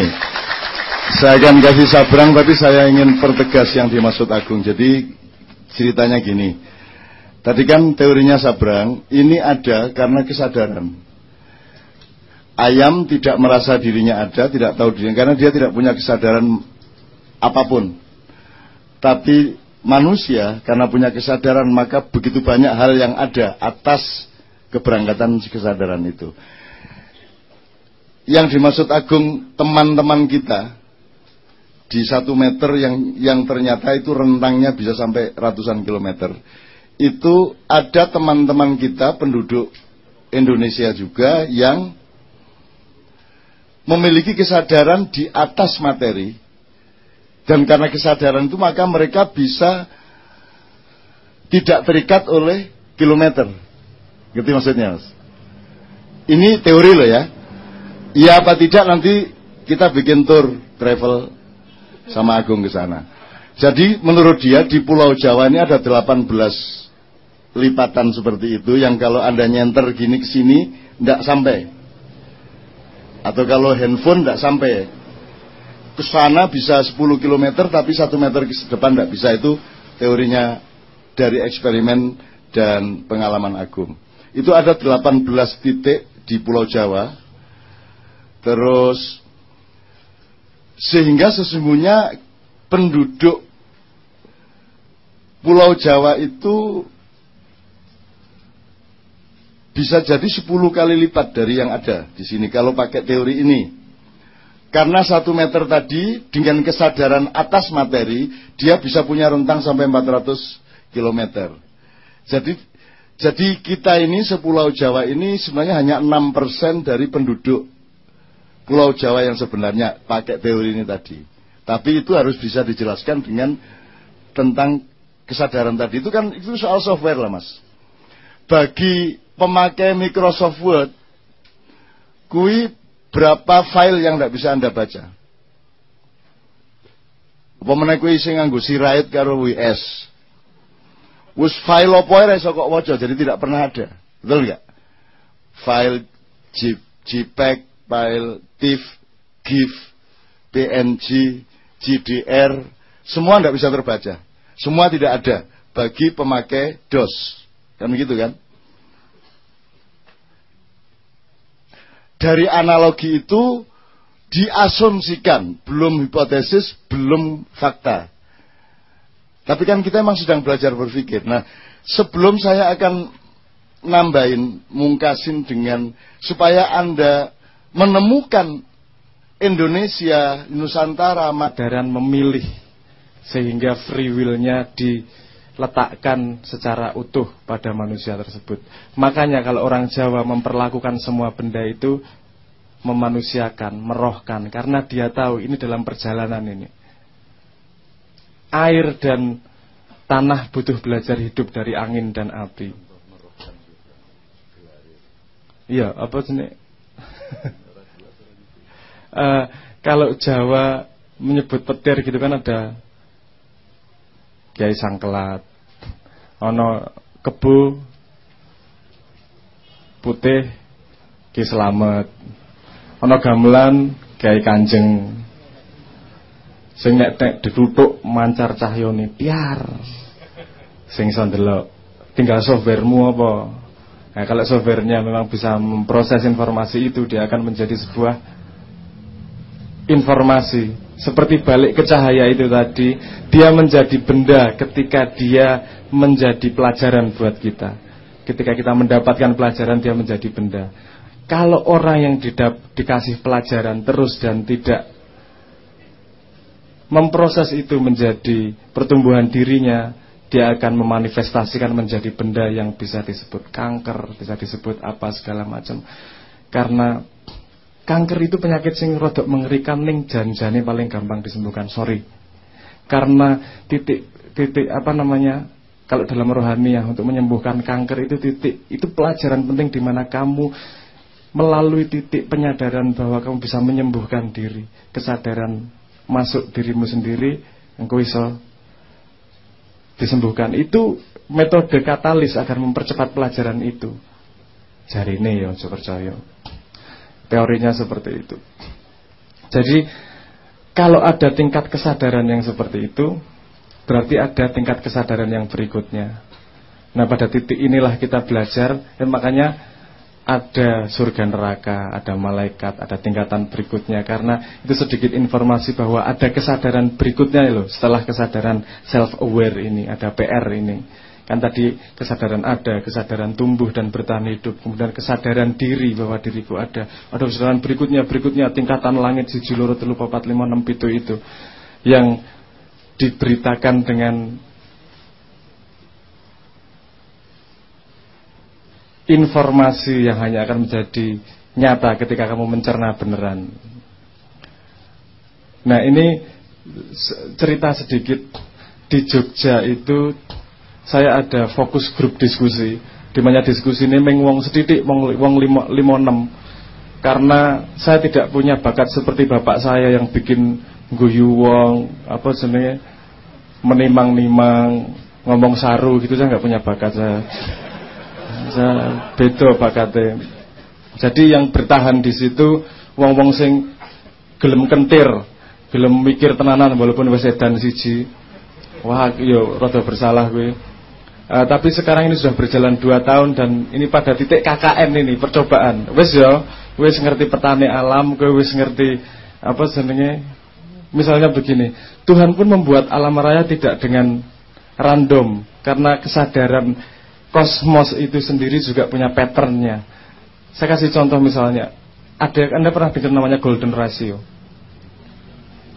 saya akan kasih sabrang tapi saya ingin pertegas yang dimaksud Agung. Jadi ceritanya gini. Tadi kan teorinya sabrang, ini ada karena kesadaran. Ayam tidak merasa dirinya ada, tidak tahu dirinya karena dia tidak punya kesadaran apa pun. Tapi manusia karena punya kesadaran maka begitu banyak hal yang ada atas keberangkatan kesadaran itu. Yang dimaksud Agung teman-teman kita di satu meter yang yang ternyata itu rentangnya bisa sampai ratusan kilometer. Itu ada teman-teman kita penduduk Indonesia juga yang memiliki kesadaran di atas materi dan karena kesadaran itu maka mereka bisa tidak terikat oleh kilometer. Gitu maksudnya, Mas. Ini teori loh ya. Iya apa tidak nanti kita bikin tour travel sama Agung ke sana. Jadi menurut dia di Pulau Jawa ini ada 18 lipatan seperti itu yang kalau Anda nyenter gini ke sini tidak sampai. Atau kalau handphone tidak sampai. Ke sana bisa 10 km tapi 1 meter ke depan tidak bisa itu teorinya dari eksperimen dan pengalaman Agung. Itu ada 18 titik di Pulau Jawa. Terus sehingga sesungguhnya penduduk Pulau Jawa itu bisa jadi 10 kali lipat dari yang ada di sini kalau pakai teori ini. Karena satu meter tadi dengan kesadaran atas materi dia bisa punya rentang sampai 400 km. Jadi jadi kita ini sepulau Jawa ini sebenarnya hanya 6% dari penduduk Pulau Jawa yang sebenarnya pakai teori ini tadi. Tapi itu harus bisa dijelaskan dengan tentang kesadaran tadi. Itu kan itu soal software lah mas. Bagi pemakai Microsoft Word, kui berapa file yang tidak bisa anda baca? Apa meneh kuwi sing nganggo sirait karo WS. Wis file apa ora iso kok jadi tidak pernah ada. Betul enggak? File JPEG, file TIFF, GIF, PNG, GDR, semua tidak bisa terbaca. Semua tidak ada bagi pemakai DOS. Kan begitu kan? Dari analogi itu diasumsikan, belum hipotesis, belum fakta. Tapi kan kita memang sedang belajar berpikir. Nah, sebelum saya akan nambahin, mungkasin dengan supaya Anda menemukan Indonesia, Nusantara, Madaran memilih sehingga free will-nya diletakkan secara utuh pada manusia tersebut. Makanya kalau orang Jawa memperlakukan semua benda itu memanusiakan, merohkan karena dia tahu ini dalam perjalanan ini. Air dan tanah butuh belajar hidup dari angin dan api. Iya, apa sih? uh, kalau Jawa menyebut petir gitu kan ada Kiai Sangkelat, ono kebu putih Ki Slamet, ana gamelan gawe kanjeng. Sing nek nek ditutuk mancar cahyane piar. Sing iso tinggal softwaremu apa? Nah kalau softwarenya memang bisa memproses informasi itu dia akan menjadi sebuah informasi seperti balik ke cahaya itu tadi dia menjadi benda ketika dia menjadi pelajaran buat kita ketika kita mendapatkan pelajaran dia menjadi benda kalau orang yang didap, dikasih pelajaran terus dan tidak memproses itu menjadi pertumbuhan dirinya, dia akan memanifestasikan menjadi benda yang bisa disebut kanker, bisa disebut apa segala macam. Karena kanker itu penyakit sing rodok mengerikan ning jan-jane paling gampang disembuhkan. Sorry. Karena titik titik apa namanya? Kalau dalam rohaniah untuk menyembuhkan kanker itu titik itu pelajaran penting di mana kamu melalui titik penyadaran bahwa kamu bisa menyembuhkan diri, kesadaran masuk dirimu sendiri, engkau bisa disembuhkan. Itu metode katalis agar mempercepat pelajaran itu. Jari ini ya, percaya. Teorinya seperti itu. Jadi kalau ada tingkat kesadaran yang seperti itu, berarti ada tingkat kesadaran yang berikutnya. Nah pada titik inilah kita belajar, dan makanya ada surga neraka, ada malaikat, ada tingkatan berikutnya karena itu sedikit informasi bahwa ada kesadaran berikutnya loh setelah kesadaran self aware ini, ada PR ini. Kan tadi kesadaran ada, kesadaran tumbuh dan bertahan hidup, kemudian kesadaran diri bahwa diriku ada. Ada kesadaran berikutnya, berikutnya tingkatan langit si loro telu papat lima enam itu itu yang diberitakan dengan informasi yang hanya akan menjadi nyata ketika kamu mencerna beneran. Nah ini cerita sedikit di Jogja itu saya ada fokus grup diskusi di mana diskusi ini meng wong sedidik lima, lima enam karena saya tidak punya bakat seperti bapak saya yang bikin guyu wong apa sebenarnya menimang-nimang ngomong saru gitu saya nggak punya bakat saya beda bakate. Jadi yang bertahan di situ wong-wong sing gelem kentir, gelem mikir tenanan walaupun wis edan siji. Wah, yo rada bersalah gue. Uh, tapi sekarang ini sudah berjalan dua tahun dan ini pada titik KKN ini percobaan. Wes yo, wes ngerti petani alam, gue wes ngerti apa senengnya. Misalnya begini, Tuhan pun membuat alam raya tidak dengan random karena kesadaran kosmos itu sendiri juga punya patternnya. Saya kasih contoh misalnya, ada Anda pernah dengar namanya golden ratio.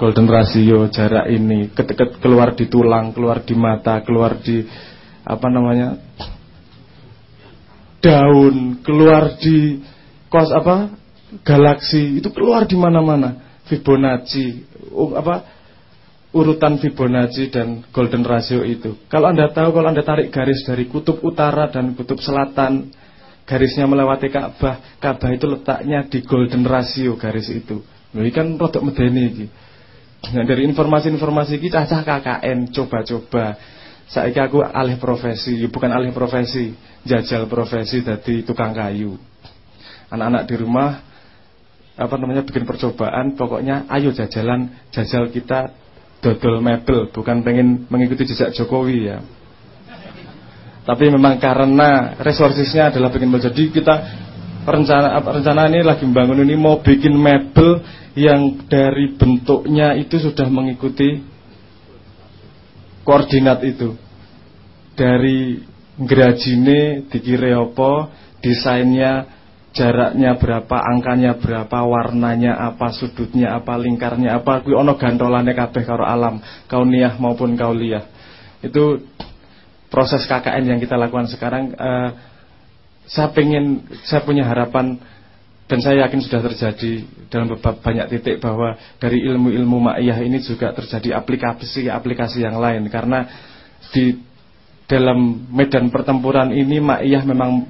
Golden ratio jarak ini ketika keluar di tulang, keluar di mata, keluar di apa namanya daun, keluar di kos apa galaksi itu keluar di mana-mana. Fibonacci, apa urutan Fibonacci dan golden ratio itu. Kalau Anda tahu kalau Anda tarik garis dari kutub utara dan kutub selatan, garisnya melewati Ka'bah, Ka'bah itu letaknya di golden ratio garis itu. Ini kan rodok medeni iki. Nah, dari informasi-informasi kita cah KKN coba-coba. Saya aku alih profesi, bukan alih profesi, jajal profesi dari tukang kayu. Anak-anak di rumah apa namanya bikin percobaan, pokoknya ayo jajalan jajal kita dodol mebel, bukan pengen mengikuti jejak Jokowi ya. Tapi memang karena resourcesnya adalah bikin jadi kita rencana rencana ini lagi membangun ini mau bikin mebel yang dari bentuknya itu sudah mengikuti koordinat itu. Dari gerajine dikira apa desainnya jaraknya berapa angkanya berapa warnanya apa sudutnya apa lingkarnya apa kuwi ono gantolane kabeh karo alam kauniyah maupun kauliyah itu proses KKN yang kita lakukan sekarang uh, saya pengen saya punya harapan dan saya yakin sudah terjadi dalam banyak titik bahwa dari ilmu-ilmu ma'iyah ini juga terjadi aplikasi-aplikasi yang lain. Karena di dalam medan pertempuran ini ma'iyah memang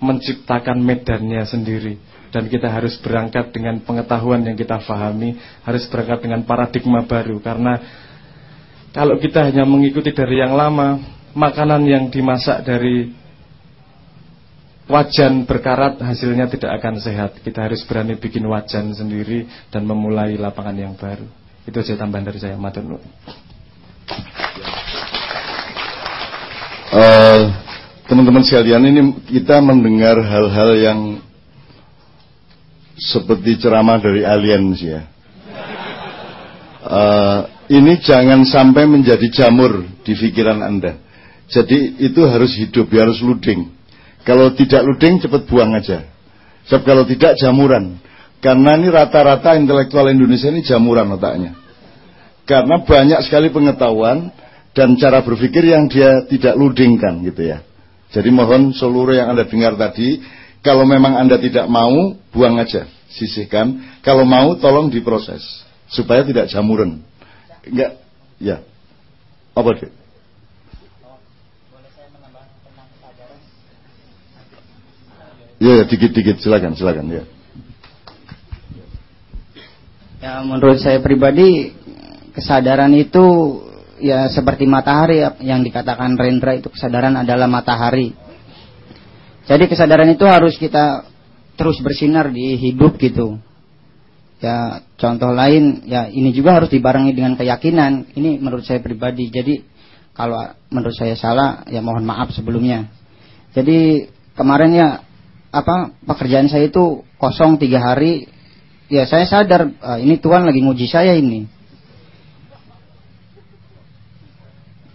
menciptakan medannya sendiri. Dan kita harus berangkat dengan pengetahuan yang kita fahami harus berangkat dengan paradigma baru. Karena kalau kita hanya mengikuti dari yang lama makanan yang dimasak dari wajan berkarat hasilnya tidak akan sehat. Kita harus berani bikin wajan sendiri dan memulai lapangan yang baru. Itu saja tambahan dari saya, Matur uh, Teman-teman sekalian ini kita mendengar hal-hal yang seperti ceramah dari alien sih ya. Uh, ini jangan sampai menjadi jamur di pikiran Anda. Jadi itu harus hidup, harus luding. Kalau tidak luding cepat buang aja. Sebab kalau tidak jamuran. Karena ini rata-rata intelektual Indonesia ini jamuran otaknya. Karena banyak sekali pengetahuan dan cara berpikir yang dia tidak ludingkan gitu ya. Jadi mohon seluruh yang Anda dengar tadi, kalau memang Anda tidak mau, buang aja, sisihkan. Kalau mau, tolong diproses supaya tidak jamuran. Enggak, ya. Apa deh? Ya, ya dikit-dikit silakan, silakan ya. Ya, menurut saya pribadi kesadaran itu ya seperti matahari yang dikatakan Rendra itu kesadaran adalah matahari. Jadi kesadaran itu harus kita terus bersinar di hidup gitu. Ya, contoh lain ya ini juga harus dibarengi dengan keyakinan. Ini menurut saya pribadi. Jadi kalau menurut saya salah ya mohon maaf sebelumnya. Jadi kemarin ya apa pekerjaan saya itu kosong tiga hari. Ya saya sadar uh, ini Tuhan lagi nguji saya ini.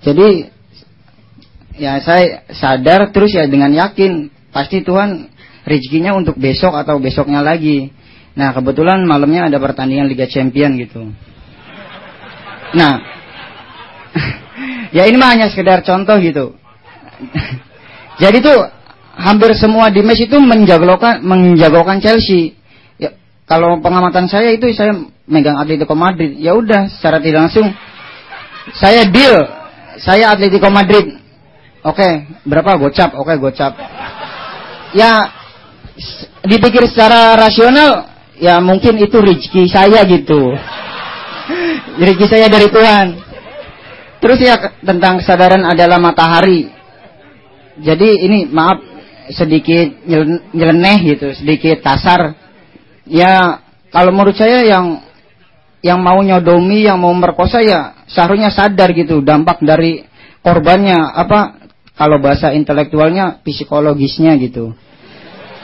Jadi ya saya sadar terus ya dengan yakin pasti Tuhan rezekinya untuk besok atau besoknya lagi. Nah kebetulan malamnya ada pertandingan Liga Champion gitu. Nah ya ini mah hanya sekedar contoh gitu. Jadi tuh hampir semua di match itu menjagokan menjagokan Chelsea. Ya, kalau pengamatan saya itu saya megang Atletico Madrid. Ya udah secara tidak langsung saya deal saya Atletico Madrid. Oke, berapa gocap? Oke, gocap. Ya dipikir secara rasional ya mungkin itu rezeki saya gitu. rezeki saya dari Tuhan. Terus ya tentang kesadaran adalah matahari. Jadi ini maaf sedikit nyeleneh gitu, sedikit kasar. Ya kalau menurut saya yang yang mau nyodomi, yang mau merkosa ya seharusnya sadar gitu dampak dari korbannya apa kalau bahasa intelektualnya psikologisnya gitu.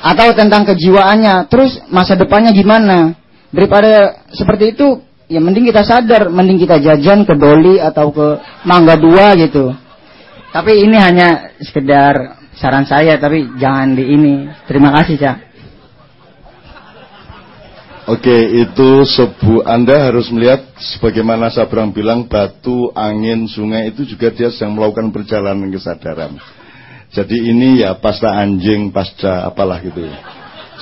Atau tentang kejiwaannya, terus masa depannya gimana? Daripada seperti itu, ya mending kita sadar, mending kita jajan ke Doli atau ke Mangga Dua gitu. Tapi ini hanya sekedar saran saya tapi jangan di ini. Terima kasih, Cak. Oke, itu sebu Anda harus melihat sebagaimana Sabrang bilang batu, angin, sungai itu juga dia sedang melakukan perjalanan kesadaran. Jadi ini ya pasta anjing, pasta apalah gitu.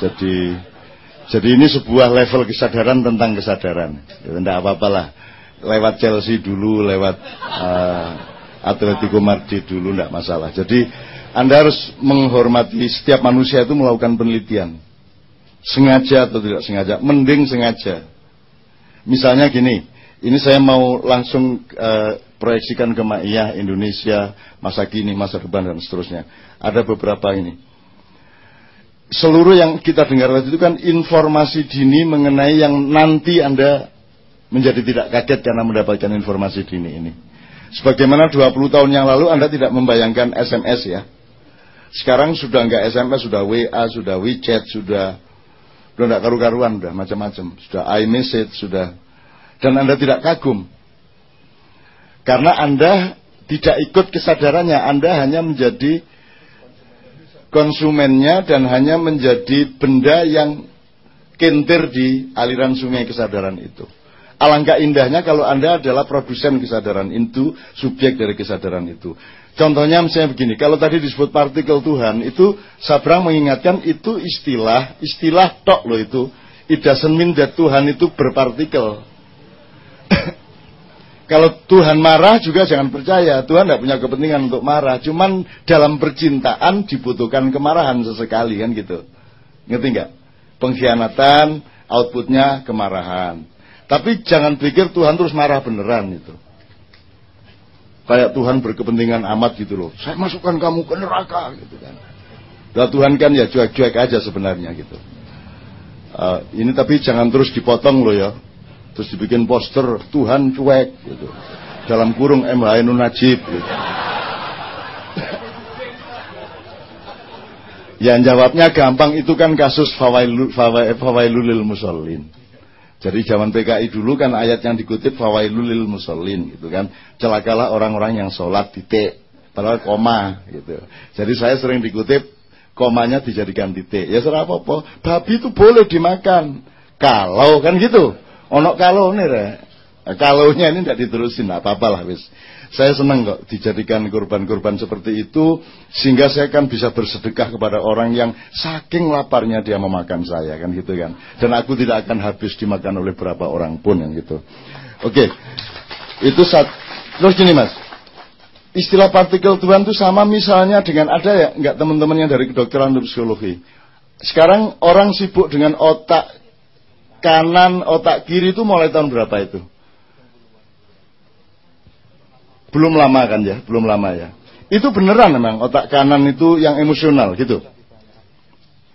Jadi jadi ini sebuah level kesadaran tentang kesadaran. Ya, tidak apa-apalah. Lewat Chelsea dulu, lewat uh, Atletico Madrid dulu, tidak masalah. Jadi anda harus menghormati setiap manusia itu melakukan penelitian. Sengaja atau tidak sengaja. Mending sengaja. Misalnya gini, ini saya mau langsung uh, proyeksikan ke Ma'iyah Indonesia masa kini, masa depan dan seterusnya. Ada beberapa ini. Seluruh yang kita dengar tadi itu kan informasi dini mengenai yang nanti Anda menjadi tidak kaget karena mendapatkan informasi dini ini. Sebagaimana 20 tahun yang lalu Anda tidak membayangkan SMS ya. Sekarang sudah enggak SMS, sudah WA, sudah WeChat, sudah sudah enggak karu-karuan, sudah macam-macam, sudah iMessage, sudah dan Anda tidak kagum. Karena Anda tidak ikut kesadarannya, Anda hanya menjadi konsumennya dan hanya menjadi benda yang kentir di aliran sungai kesadaran itu. Alangkah indahnya kalau Anda adalah produsen kesadaran itu, subjek dari kesadaran itu. Contohnya misalnya begini, kalau tadi disebut partikel Tuhan, itu Sabrang mengingatkan itu istilah, istilah tok loh itu. It doesn't mean that Tuhan itu berpartikel. kalau Tuhan marah juga jangan percaya, Tuhan tidak punya kepentingan untuk marah. Cuman dalam percintaan dibutuhkan kemarahan sesekali kan gitu. Ngerti nggak? Pengkhianatan, outputnya kemarahan. Tapi jangan pikir Tuhan terus marah beneran itu kayak Tuhan berkepentingan amat gitu loh. Saya masukkan kamu ke neraka gitu kan. Dan Tuhan kan ya cuek-cuek aja sebenarnya gitu. Uh, ini tapi jangan terus dipotong loh ya. Terus dibikin poster Tuhan cuek gitu. Dalam kurung MH Najib gitu. Yang jawabnya gampang itu kan kasus fawailul, fawailul musallin. Jadi zaman PKI dulu kan ayat yang dikutip fawailul lil musallin gitu kan. Celakalah orang-orang yang sholat titik padahal koma gitu. Jadi saya sering dikutip komanya dijadikan titik. Ya serah apa-apa. Babi itu boleh dimakan. Kalau kan gitu. Ono kalau nih re. Kalau nya ini tidak diterusin, apa-apa lah wis. Saya senang kok dijadikan kurban-kurban seperti itu sehingga saya kan bisa bersedekah kepada orang yang saking laparnya dia memakan saya kan gitu kan. Dan aku tidak akan habis dimakan oleh berapa orang pun yang gitu. Oke. Itu saat terus gini Mas. Istilah partikel Tuhan itu sama misalnya dengan ada ya enggak teman-teman yang dari kedokteran psikologi. Sekarang orang sibuk dengan otak kanan, otak kiri itu mulai tahun berapa itu? Belum lama kan ya, belum lama ya. Itu beneran memang otak kanan itu yang emosional gitu.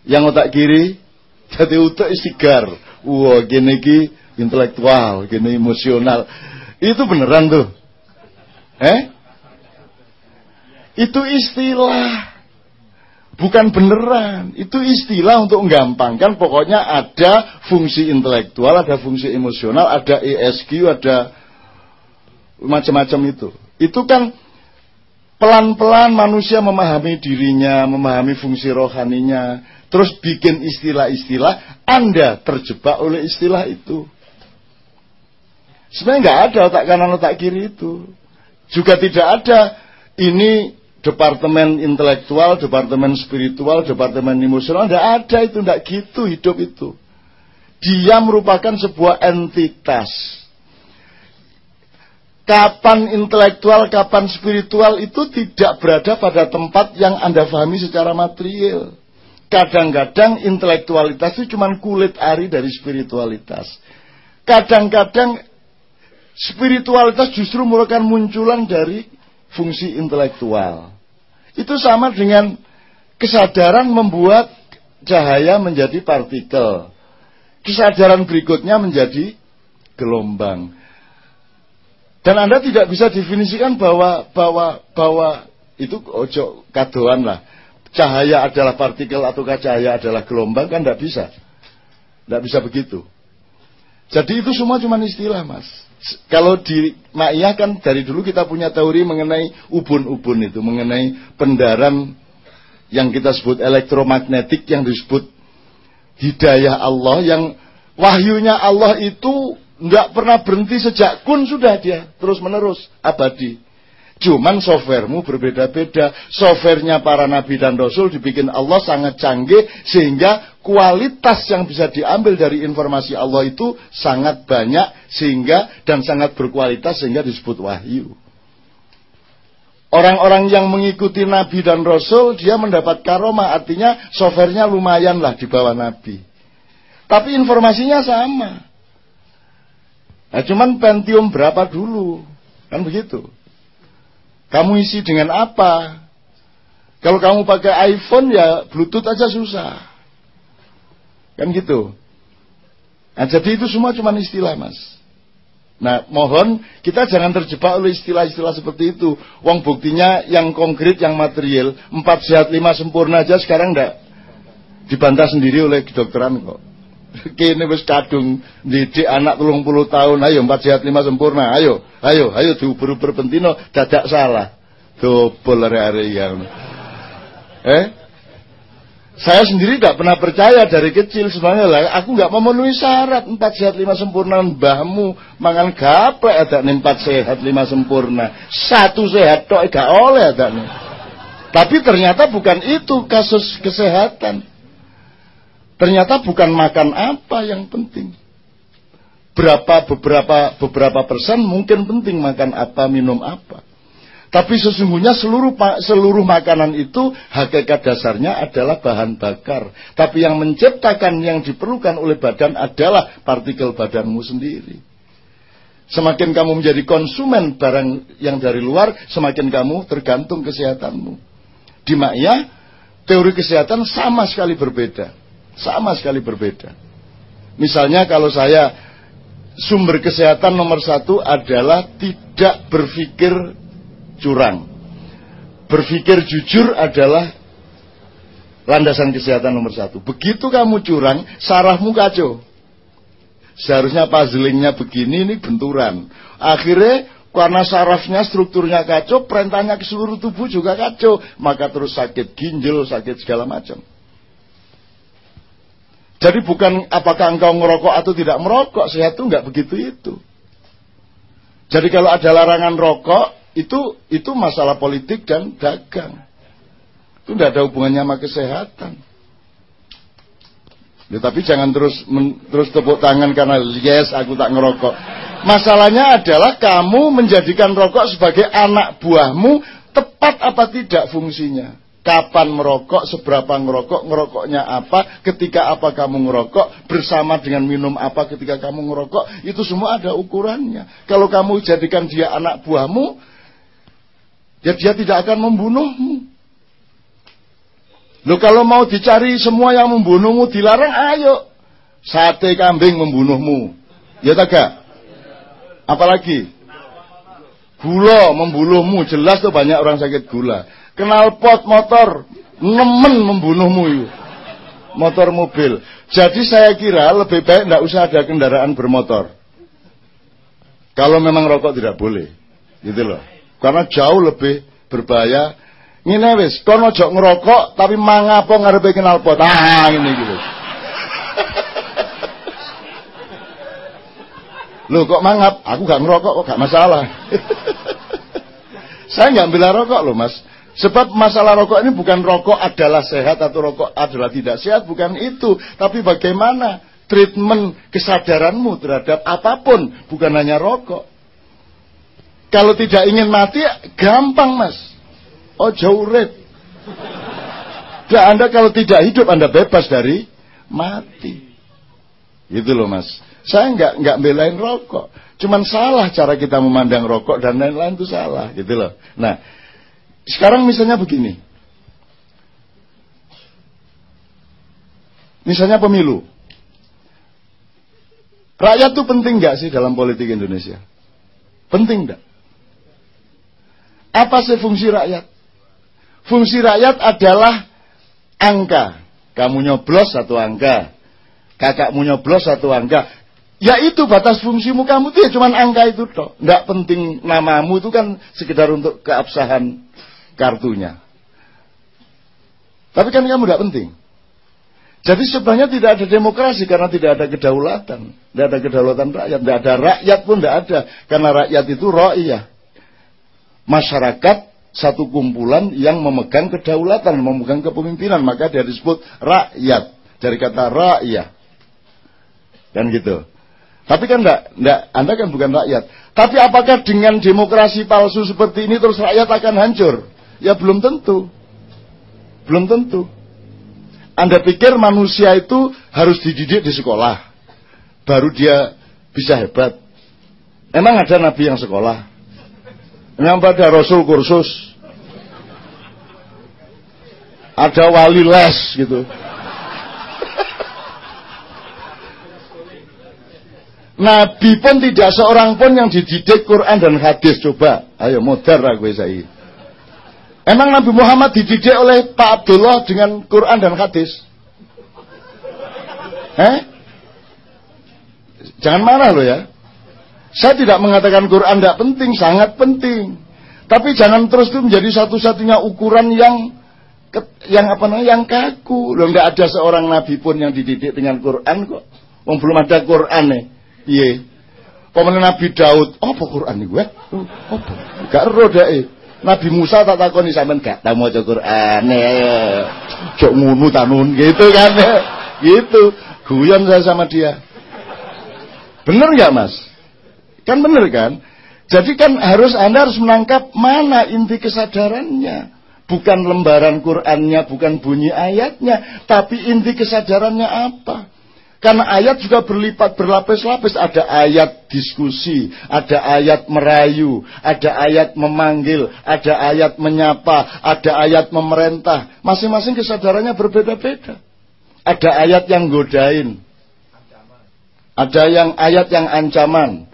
Yang otak kiri jadi otak istigar. Wah, gini ki intelektual, gini emosional. Itu beneran tuh. Eh? Itu istilah. Bukan beneran, itu istilah untuk menggampangkan. Pokoknya ada fungsi intelektual, ada fungsi emosional, ada ESQ, ada macam-macam itu. Itu kan pelan-pelan manusia memahami dirinya, memahami fungsi rohaninya, terus bikin istilah-istilah, Anda terjebak oleh istilah itu. Sebenarnya nggak ada otak kanan otak kiri itu. Juga tidak ada ini departemen intelektual, departemen spiritual, departemen emosional, tidak ada itu, tidak gitu hidup itu. Dia merupakan sebuah entitas kapan intelektual, kapan spiritual itu tidak berada pada tempat yang Anda pahami secara material. Kadang-kadang intelektualitas itu cuma kulit ari dari spiritualitas. Kadang-kadang spiritualitas justru merupakan munculan dari fungsi intelektual. Itu sama dengan kesadaran membuat cahaya menjadi partikel. Kesadaran berikutnya menjadi gelombang. Dan Anda tidak bisa definisikan bahwa bahwa bahwa itu ojo kadoan lah. Cahaya adalah partikel atau cahaya adalah gelombang kan tidak bisa. Tidak bisa begitu. Jadi itu semua cuma istilah mas. Kalau di Ma'iyah kan dari dulu kita punya teori mengenai ubun-ubun itu. Mengenai pendaran yang kita sebut elektromagnetik yang disebut hidayah Allah. Yang wahyunya Allah itu nggak pernah berhenti sejak kun sudah dia terus menerus abadi. Cuman softwaremu berbeda-beda. Softwarenya para nabi dan rasul dibikin Allah sangat canggih sehingga kualitas yang bisa diambil dari informasi Allah itu sangat banyak sehingga dan sangat berkualitas sehingga disebut wahyu. Orang-orang yang mengikuti nabi dan rasul dia mendapat karomah artinya softwarenya lumayan lah di bawah nabi. Tapi informasinya sama. Nah, cuman Pentium berapa dulu? Kan begitu. Kamu isi dengan apa? Kalau kamu pakai iPhone ya Bluetooth aja susah. Kan gitu. Nah, jadi itu semua cuma istilah, Mas. Nah, mohon kita jangan terjebak oleh istilah-istilah seperti itu. Wong buktinya yang konkret, yang material, empat sehat lima sempurna aja sekarang ndak dibantah sendiri oleh kedokteran kok. Kini wis kadung didik anak telung puluh tahun, ayo empat sehat lima sempurna, ayo, ayo, ayo diuber-uber pentino, dadak salah. Dobel hari-hari yang. Eh, saya sendiri tidak pernah percaya dari kecil sebenarnya lah. Aku nggak memenuhi syarat empat sehat lima sempurna mbahmu mangan gaplek ada nih empat sehat lima sempurna. Satu sehat tok gak oleh ada nih. Tapi ternyata bukan itu kasus kesehatan. Ternyata bukan makan apa yang penting. Berapa beberapa beberapa persen mungkin penting makan apa minum apa. Tapi sesungguhnya seluruh seluruh makanan itu hakikat dasarnya adalah bahan bakar. Tapi yang menciptakan yang diperlukan oleh badan adalah partikel badanmu sendiri. Semakin kamu menjadi konsumen barang yang dari luar, semakin kamu tergantung kesehatanmu. Di Maya, teori kesehatan sama sekali berbeda. Sama sekali berbeda. Misalnya kalau saya sumber kesehatan nomor satu adalah tidak berpikir curang. Berpikir jujur adalah landasan kesehatan nomor satu. Begitu kamu curang, sarafmu kacau. Seharusnya puzzlingnya begini, ini benturan. Akhirnya karena sarafnya strukturnya kacau, perintahnya ke seluruh tubuh juga kacau. Maka terus sakit ginjal, sakit segala macam. Jadi bukan apakah engkau merokok atau tidak merokok, sehat itu nggak begitu itu. Jadi kalau ada larangan rokok, itu itu masalah politik dan dagang. Itu tidak ada hubungannya sama kesehatan. Ya, tapi jangan terus men, terus tepuk tangan karena yes aku tak ngerokok. Masalahnya adalah kamu menjadikan rokok sebagai anak buahmu tepat apa tidak fungsinya. Kapan merokok, seberapa ngerokok, ngerokoknya apa, ketika apa kamu ngerokok, bersama dengan minum apa ketika kamu ngerokok, itu semua ada ukurannya. Kalau kamu jadikan dia anak buahmu, ya dia tidak akan membunuhmu. Lo kalau mau dicari semua yang membunuhmu dilarang, ayo. Sate kambing membunuhmu. Ya tak? Apalagi? Gula membunuhmu. Jelas tuh banyak orang sakit gula. Kenal pot motor. Nemen membunuhmu. Yuk. Motor mobil. Jadi saya kira lebih baik tidak usah ada kendaraan bermotor. Kalau memang rokok tidak boleh. Gitu loh. Karena jauh lebih berbahaya. Ngene wis, kono aja ngerokok tapi mangapo ngarepe pot. Ah, ini gitu. Loh kok mangap? Aku gak ngerokok kok gak masalah. Saya nggak bela rokok loh mas. Sebab masalah rokok ini bukan rokok adalah sehat atau rokok adalah tidak sehat. Bukan itu. Tapi bagaimana treatment kesadaranmu terhadap apa pun. Bukan hanya rokok. Kalau tidak ingin mati, gampang mas. Oh jauh red. Nah, anda kalau tidak hidup, Anda bebas dari mati. Gitu loh mas. Saya nggak nggak belain rokok. Cuman salah cara kita memandang rokok dan lain-lain itu salah. Gitu loh. Nah, sekarang misalnya begini. Misalnya pemilu. Rakyat itu penting nggak sih dalam politik Indonesia? Penting nggak? Apa sih fungsi rakyat? Fungsi rakyat adalah angka. Kamu nyoblos satu angka. Kakakmu nyoblos satu angka. Ya itu batas fungsimu kamu tuh ya cuman angka itu toh. Tidak penting namamu itu kan sekedar untuk keabsahan kartunya. Tapi kan kamu tidak penting. Jadi sebenarnya tidak ada demokrasi karena tidak ada kedaulatan. Tidak ada kedaulatan rakyat. Tidak ada rakyat pun tidak ada. Karena rakyat itu ro'iyah masyarakat satu kumpulan yang memegang kedaulatan, memegang kepemimpinan, maka dia disebut rakyat dari kata rakyat. Kan gitu. Tapi kan enggak, enggak, Anda kan bukan rakyat. Tapi apakah dengan demokrasi palsu seperti ini terus rakyat akan hancur? Ya belum tentu. Belum tentu. Anda pikir manusia itu harus dididik di sekolah. Baru dia bisa hebat. Emang ada nabi yang sekolah? Emang pada rasul kursus? Ada wali les gitu. Nabi pun tidak seorang pun yang dididik Quran dan hadis coba. Ayo modar gue saya. Emang Nabi Muhammad dididik oleh Pak Abdullah dengan Quran dan hadis? Eh? Jangan marah lo ya. Saya tidak mengatakan Quran tidak penting, sangat penting. Tapi jangan terus itu menjadi satu-satunya ukuran yang yang apa namanya yang kaku. Loh tidak ada seorang nabi pun yang dididik dengan Quran kok. Wong belum ada Quran nih. Iya. Pemenang Nabi Daud, oh, Quran nih gue? Oh? Gak eh. Nabi Musa tak takoni sampean gak tahu maca Quran ya. Cok ngunu tanun gitu kan ya. Gitu. Guyon saya sama dia. Bener nggak mas? Kan bener kan? Jadi kan harus Anda harus menangkap mana inti kesadarannya. Bukan lembaran Qurannya, bukan bunyi ayatnya, tapi inti kesadarannya apa? Karena ayat juga berlipat berlapis-lapis. Ada ayat diskusi, ada ayat merayu, ada ayat memanggil, ada ayat menyapa, ada ayat memerintah. Masing-masing kesadarannya berbeda-beda. Ada ayat yang godain. Ada yang ayat yang ancaman.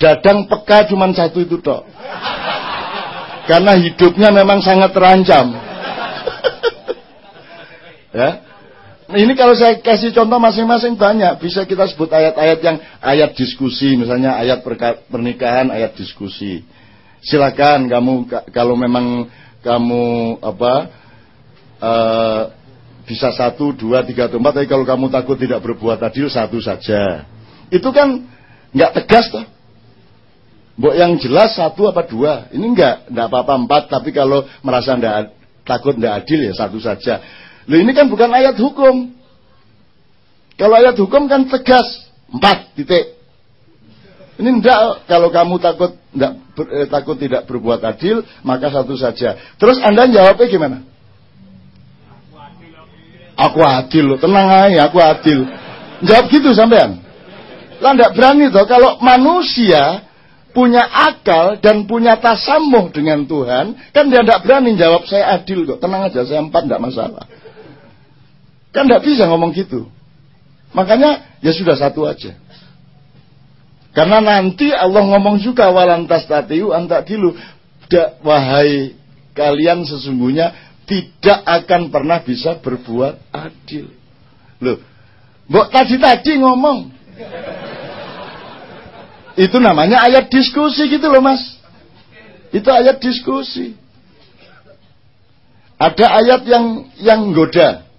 Dadang peka cuma satu itu tok. Karena hidupnya memang sangat terancam. ya, ini kalau saya kasih contoh masing-masing banyak. Bisa kita sebut ayat-ayat yang ayat diskusi. Misalnya ayat pernikahan, ayat diskusi. Silakan kamu kalau memang kamu apa uh, bisa satu, dua, tiga, atau empat. Tapi kalau kamu takut tidak berbuat adil satu saja. Itu kan nggak tegas toh. Mbok yang jelas satu apa dua. Ini enggak, enggak apa-apa empat. Tapi kalau merasa enggak, takut enggak adil ya satu saja. Loh ini kan bukan ayat hukum. Kalau ayat hukum kan tegas. Empat titik. Ini enggak, kalau kamu takut enggak, ber, eh, takut tidak berbuat adil, maka satu saja. Terus Anda jawabnya gimana? Aku adil loh, tenang aja, aku adil. Jawab gitu sampean. Lah enggak berani toh kalau manusia punya akal dan punya tasamuh dengan Tuhan, kan dia tidak berani jawab saya adil kok. Tenang aja, saya empat tidak masalah. Kan tidak bisa ngomong gitu. Makanya ya sudah satu aja. Karena nanti Allah ngomong juga walantas tatiu antak dilu. Wahai kalian sesungguhnya tidak akan pernah bisa berbuat adil. Loh, Mbok tadi-tadi ngomong. Itu namanya ayat diskusi gitu loh mas. Itu ayat diskusi. Ada ayat yang yang goda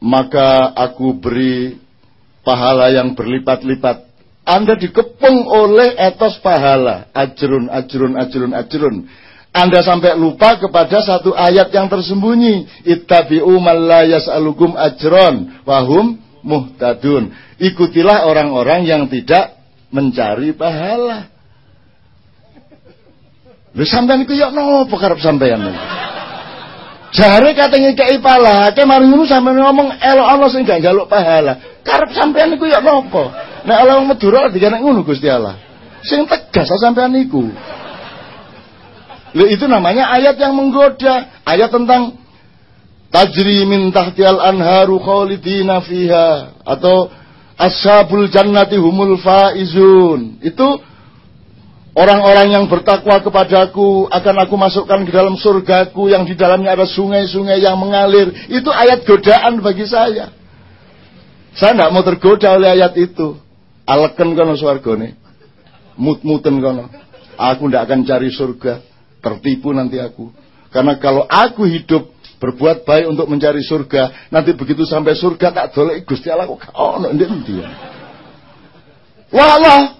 maka aku beri pahala yang berlipat-lipat. Anda dikepung oleh etos pahala. Ajrun, ajrun, ajrun, ajrun. Anda sampai lupa kepada satu ayat yang tersembunyi. Ittabi'u man la yas'alukum ajron wahum muhtadun. Ikutilah orang-orang yang tidak mencari pahala. Lu sampean iku yo nopo karep sampean Jare katanya kei pahala, ke mari sampeyan ngomong elok Allah sing gak njaluk pahala. Karep sampean iku ya napa? Nek Allah Madura dikene ngono Gusti Allah. Sing tegas sampean iku. Lho itu namanya ayat yang menggoda, ayat tentang tajri min tahtial anharu khalidina fiha atau ashabul jannati humul faizun. Itu Orang-orang yang bertakwa kepadaku akan aku masukkan ke dalam surgaku yang di dalamnya ada sungai-sungai yang mengalir. Itu ayat godaan bagi saya. Saya tidak mau tergoda oleh ayat itu. Aleken kono nih. Mut-muten kono. Aku tidak akan cari surga. Tertipu nanti aku. Karena kalau aku hidup berbuat baik untuk mencari surga, nanti begitu sampai surga tak dolek Gusti Allah kok ono ndi Wah Allah,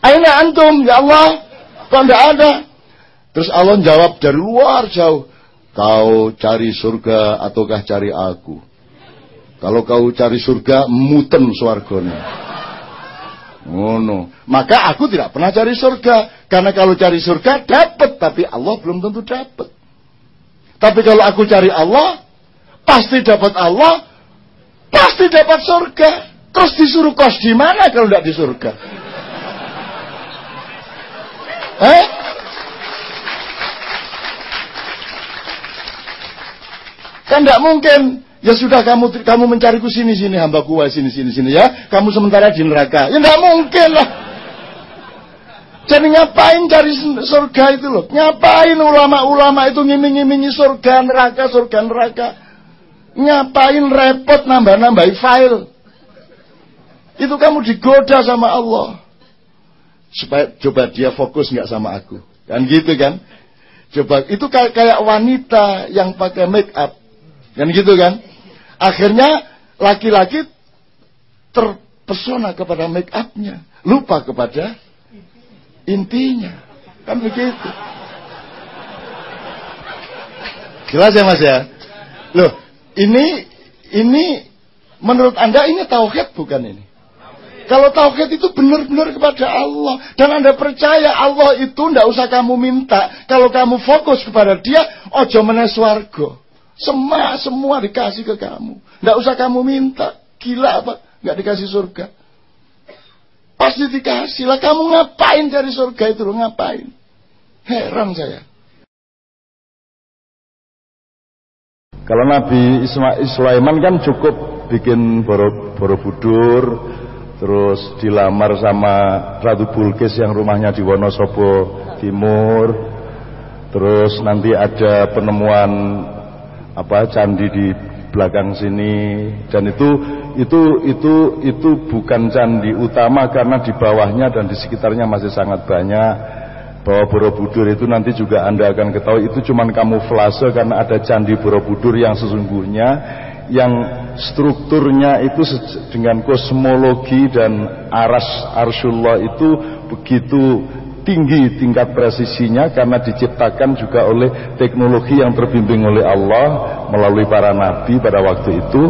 Aina antum ya Allah? Kok tidak ada? Terus Allah jawab dari luar jauh. Kau cari surga ataukah cari aku? Kalau kau cari surga, muten suargone. Oh no. Maka aku tidak pernah cari surga. Karena kalau cari surga dapat, tapi Allah belum tentu dapat. Tapi kalau aku cari Allah, pasti dapat Allah, pasti dapat surga. Terus disuruh kos di mana kalau tidak di surga? Eh? Kan tidak mungkin. Ya sudah kamu kamu mencariku sini sini hamba kuwa sini sini sini ya. Kamu sementara di neraka. Ya tidak mungkin lah. Jadi ngapain cari surga itu loh? Ngapain ulama-ulama itu ngiming-ngimingi surga neraka surga neraka? Ngapain repot nambah-nambahi file? Itu kamu digoda sama Allah. Supaya coba dia fokus nggak sama aku. Kan gitu kan? Coba itu kayak kayak wanita yang pakai make up. Kan gitu kan? Akhirnya laki-laki terpesona kepada make upnya, lupa kepada intinya. Kan begitu. Jelas ya Mas ya? Loh, ini ini menurut Anda ini tauhid bukan ini? Kalau tauhid itu benar-benar kepada Allah dan Anda percaya Allah itu ndak usah kamu minta. Kalau kamu fokus kepada Dia, ojo menes. Semua semua dikasih ke kamu. Ndak usah kamu minta. Gila apa? Nggak dikasih surga. Pasti dikasih lah. Kamu ngapain dari surga itu loh? Ngapain? Heran saya. Kalau Nabi Ismail Sulaiman kan cukup bikin Borobudur, terus dilamar sama Ratu Bulkis yang rumahnya di Wonosobo Timur, terus nanti ada penemuan apa candi di belakang sini. Dan itu itu itu itu bukan candi utama karena di bawahnya dan di sekitarnya masih sangat banyak. Bahwa Borobudur itu nanti juga Anda akan ketahui itu cuma kamuflase karena ada candi Borobudur yang sesungguhnya yang strukturnya itu dengan kosmologi dan aras arsullah itu begitu tinggi tingkat presisinya karena diciptakan juga oleh teknologi yang terbimbing oleh Allah melalui para nabi pada waktu itu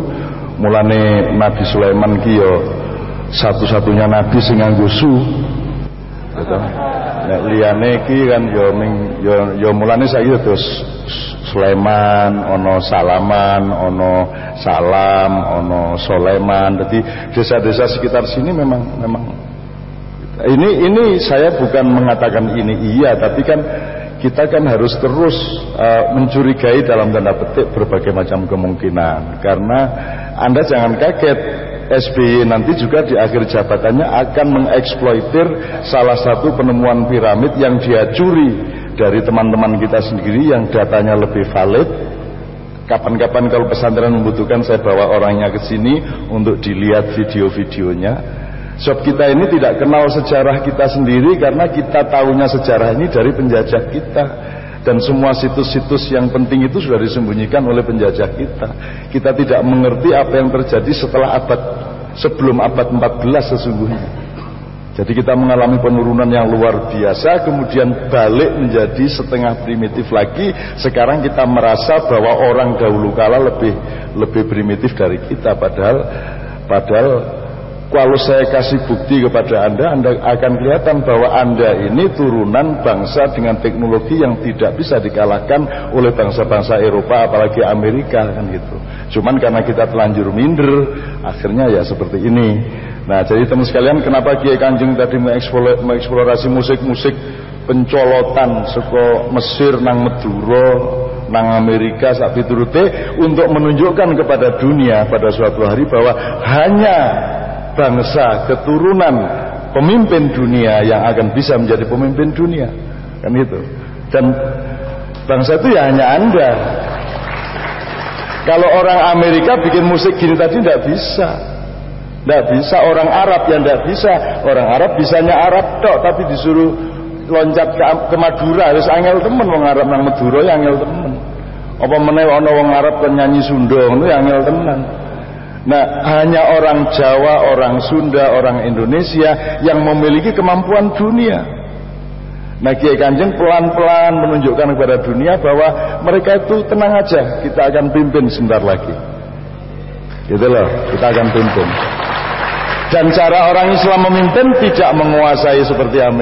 mulane Nabi Sulaiman ki satu-satunya nabi sing nganggo. Nek liyane ki kan yo ming yo yo mulane saiki terus Sulaiman, ono Salaman, ono Salam, ono Soleman. Jadi desa-desa sekitar sini memang memang ini ini saya bukan mengatakan ini iya, tapi kan kita kan harus terus uh, mencurigai dalam tanda petik berbagai macam kemungkinan. Karena Anda jangan kaget SBY nanti juga di akhir jabatannya akan mengeksploitir salah satu penemuan piramid yang dia curi dari teman-teman kita sendiri yang datanya lebih valid. Kapan-kapan kalau pesantren membutuhkan saya bawa orangnya ke sini untuk dilihat video-videonya Sebab kita ini tidak kenal sejarah kita sendiri karena kita tahunya sejarah ini dari penjajah kita. Dan semua situs-situs yang penting itu sudah disembunyikan oleh penjajah kita. Kita tidak mengerti apa yang terjadi setelah abad sebelum abad 14 sesungguhnya. Jadi kita mengalami penurunan yang luar biasa, kemudian balik menjadi setengah primitif lagi. Sekarang kita merasa bahwa orang dahulu kala lebih lebih primitif dari kita, padahal padahal kalau saya kasih bukti kepada Anda, Anda akan kelihatan bahwa Anda ini turunan bangsa dengan teknologi yang tidak bisa dikalahkan oleh bangsa-bangsa Eropa, apalagi Amerika kan gitu. Cuman karena kita telanjur minder, akhirnya ya seperti ini. Nah, jadi teman sekalian, kenapa Kiai Kanjeng tadi mengeksplorasi musik-musik pencolotan suku Mesir nang Madura nang Amerika saat turute untuk menunjukkan kepada dunia pada suatu hari bahwa hanya bangsa keturunan pemimpin dunia yang akan bisa menjadi pemimpin dunia. Kan itu dan bangsa itu ya hanya anda. Kalau orang Amerika bikin musik gini tadi tidak bisa. Tidak bisa. Orang Arab yang tidak bisa. Orang Arab bisanya Arab tok tapi disuruh loncat ke, ke Madura. Harus angel temen wong Arab nang Madura ya angel temen. Apa meneh ana wong Arab kan nyanyi Sunda ngono ya angel tenan Nah, hanya orang Jawa, orang Sunda, orang Indonesia yang memiliki kemampuan dunia. Nah, Kiai Kanjeng pelan-pelan menunjukkan kepada dunia bahwa mereka itu tenang aja, kita akan pimpin sebentar lagi. Gitu loh, kita akan pimpin. Dan cara orang Islam memimpin tidak menguasai seperti Amerika.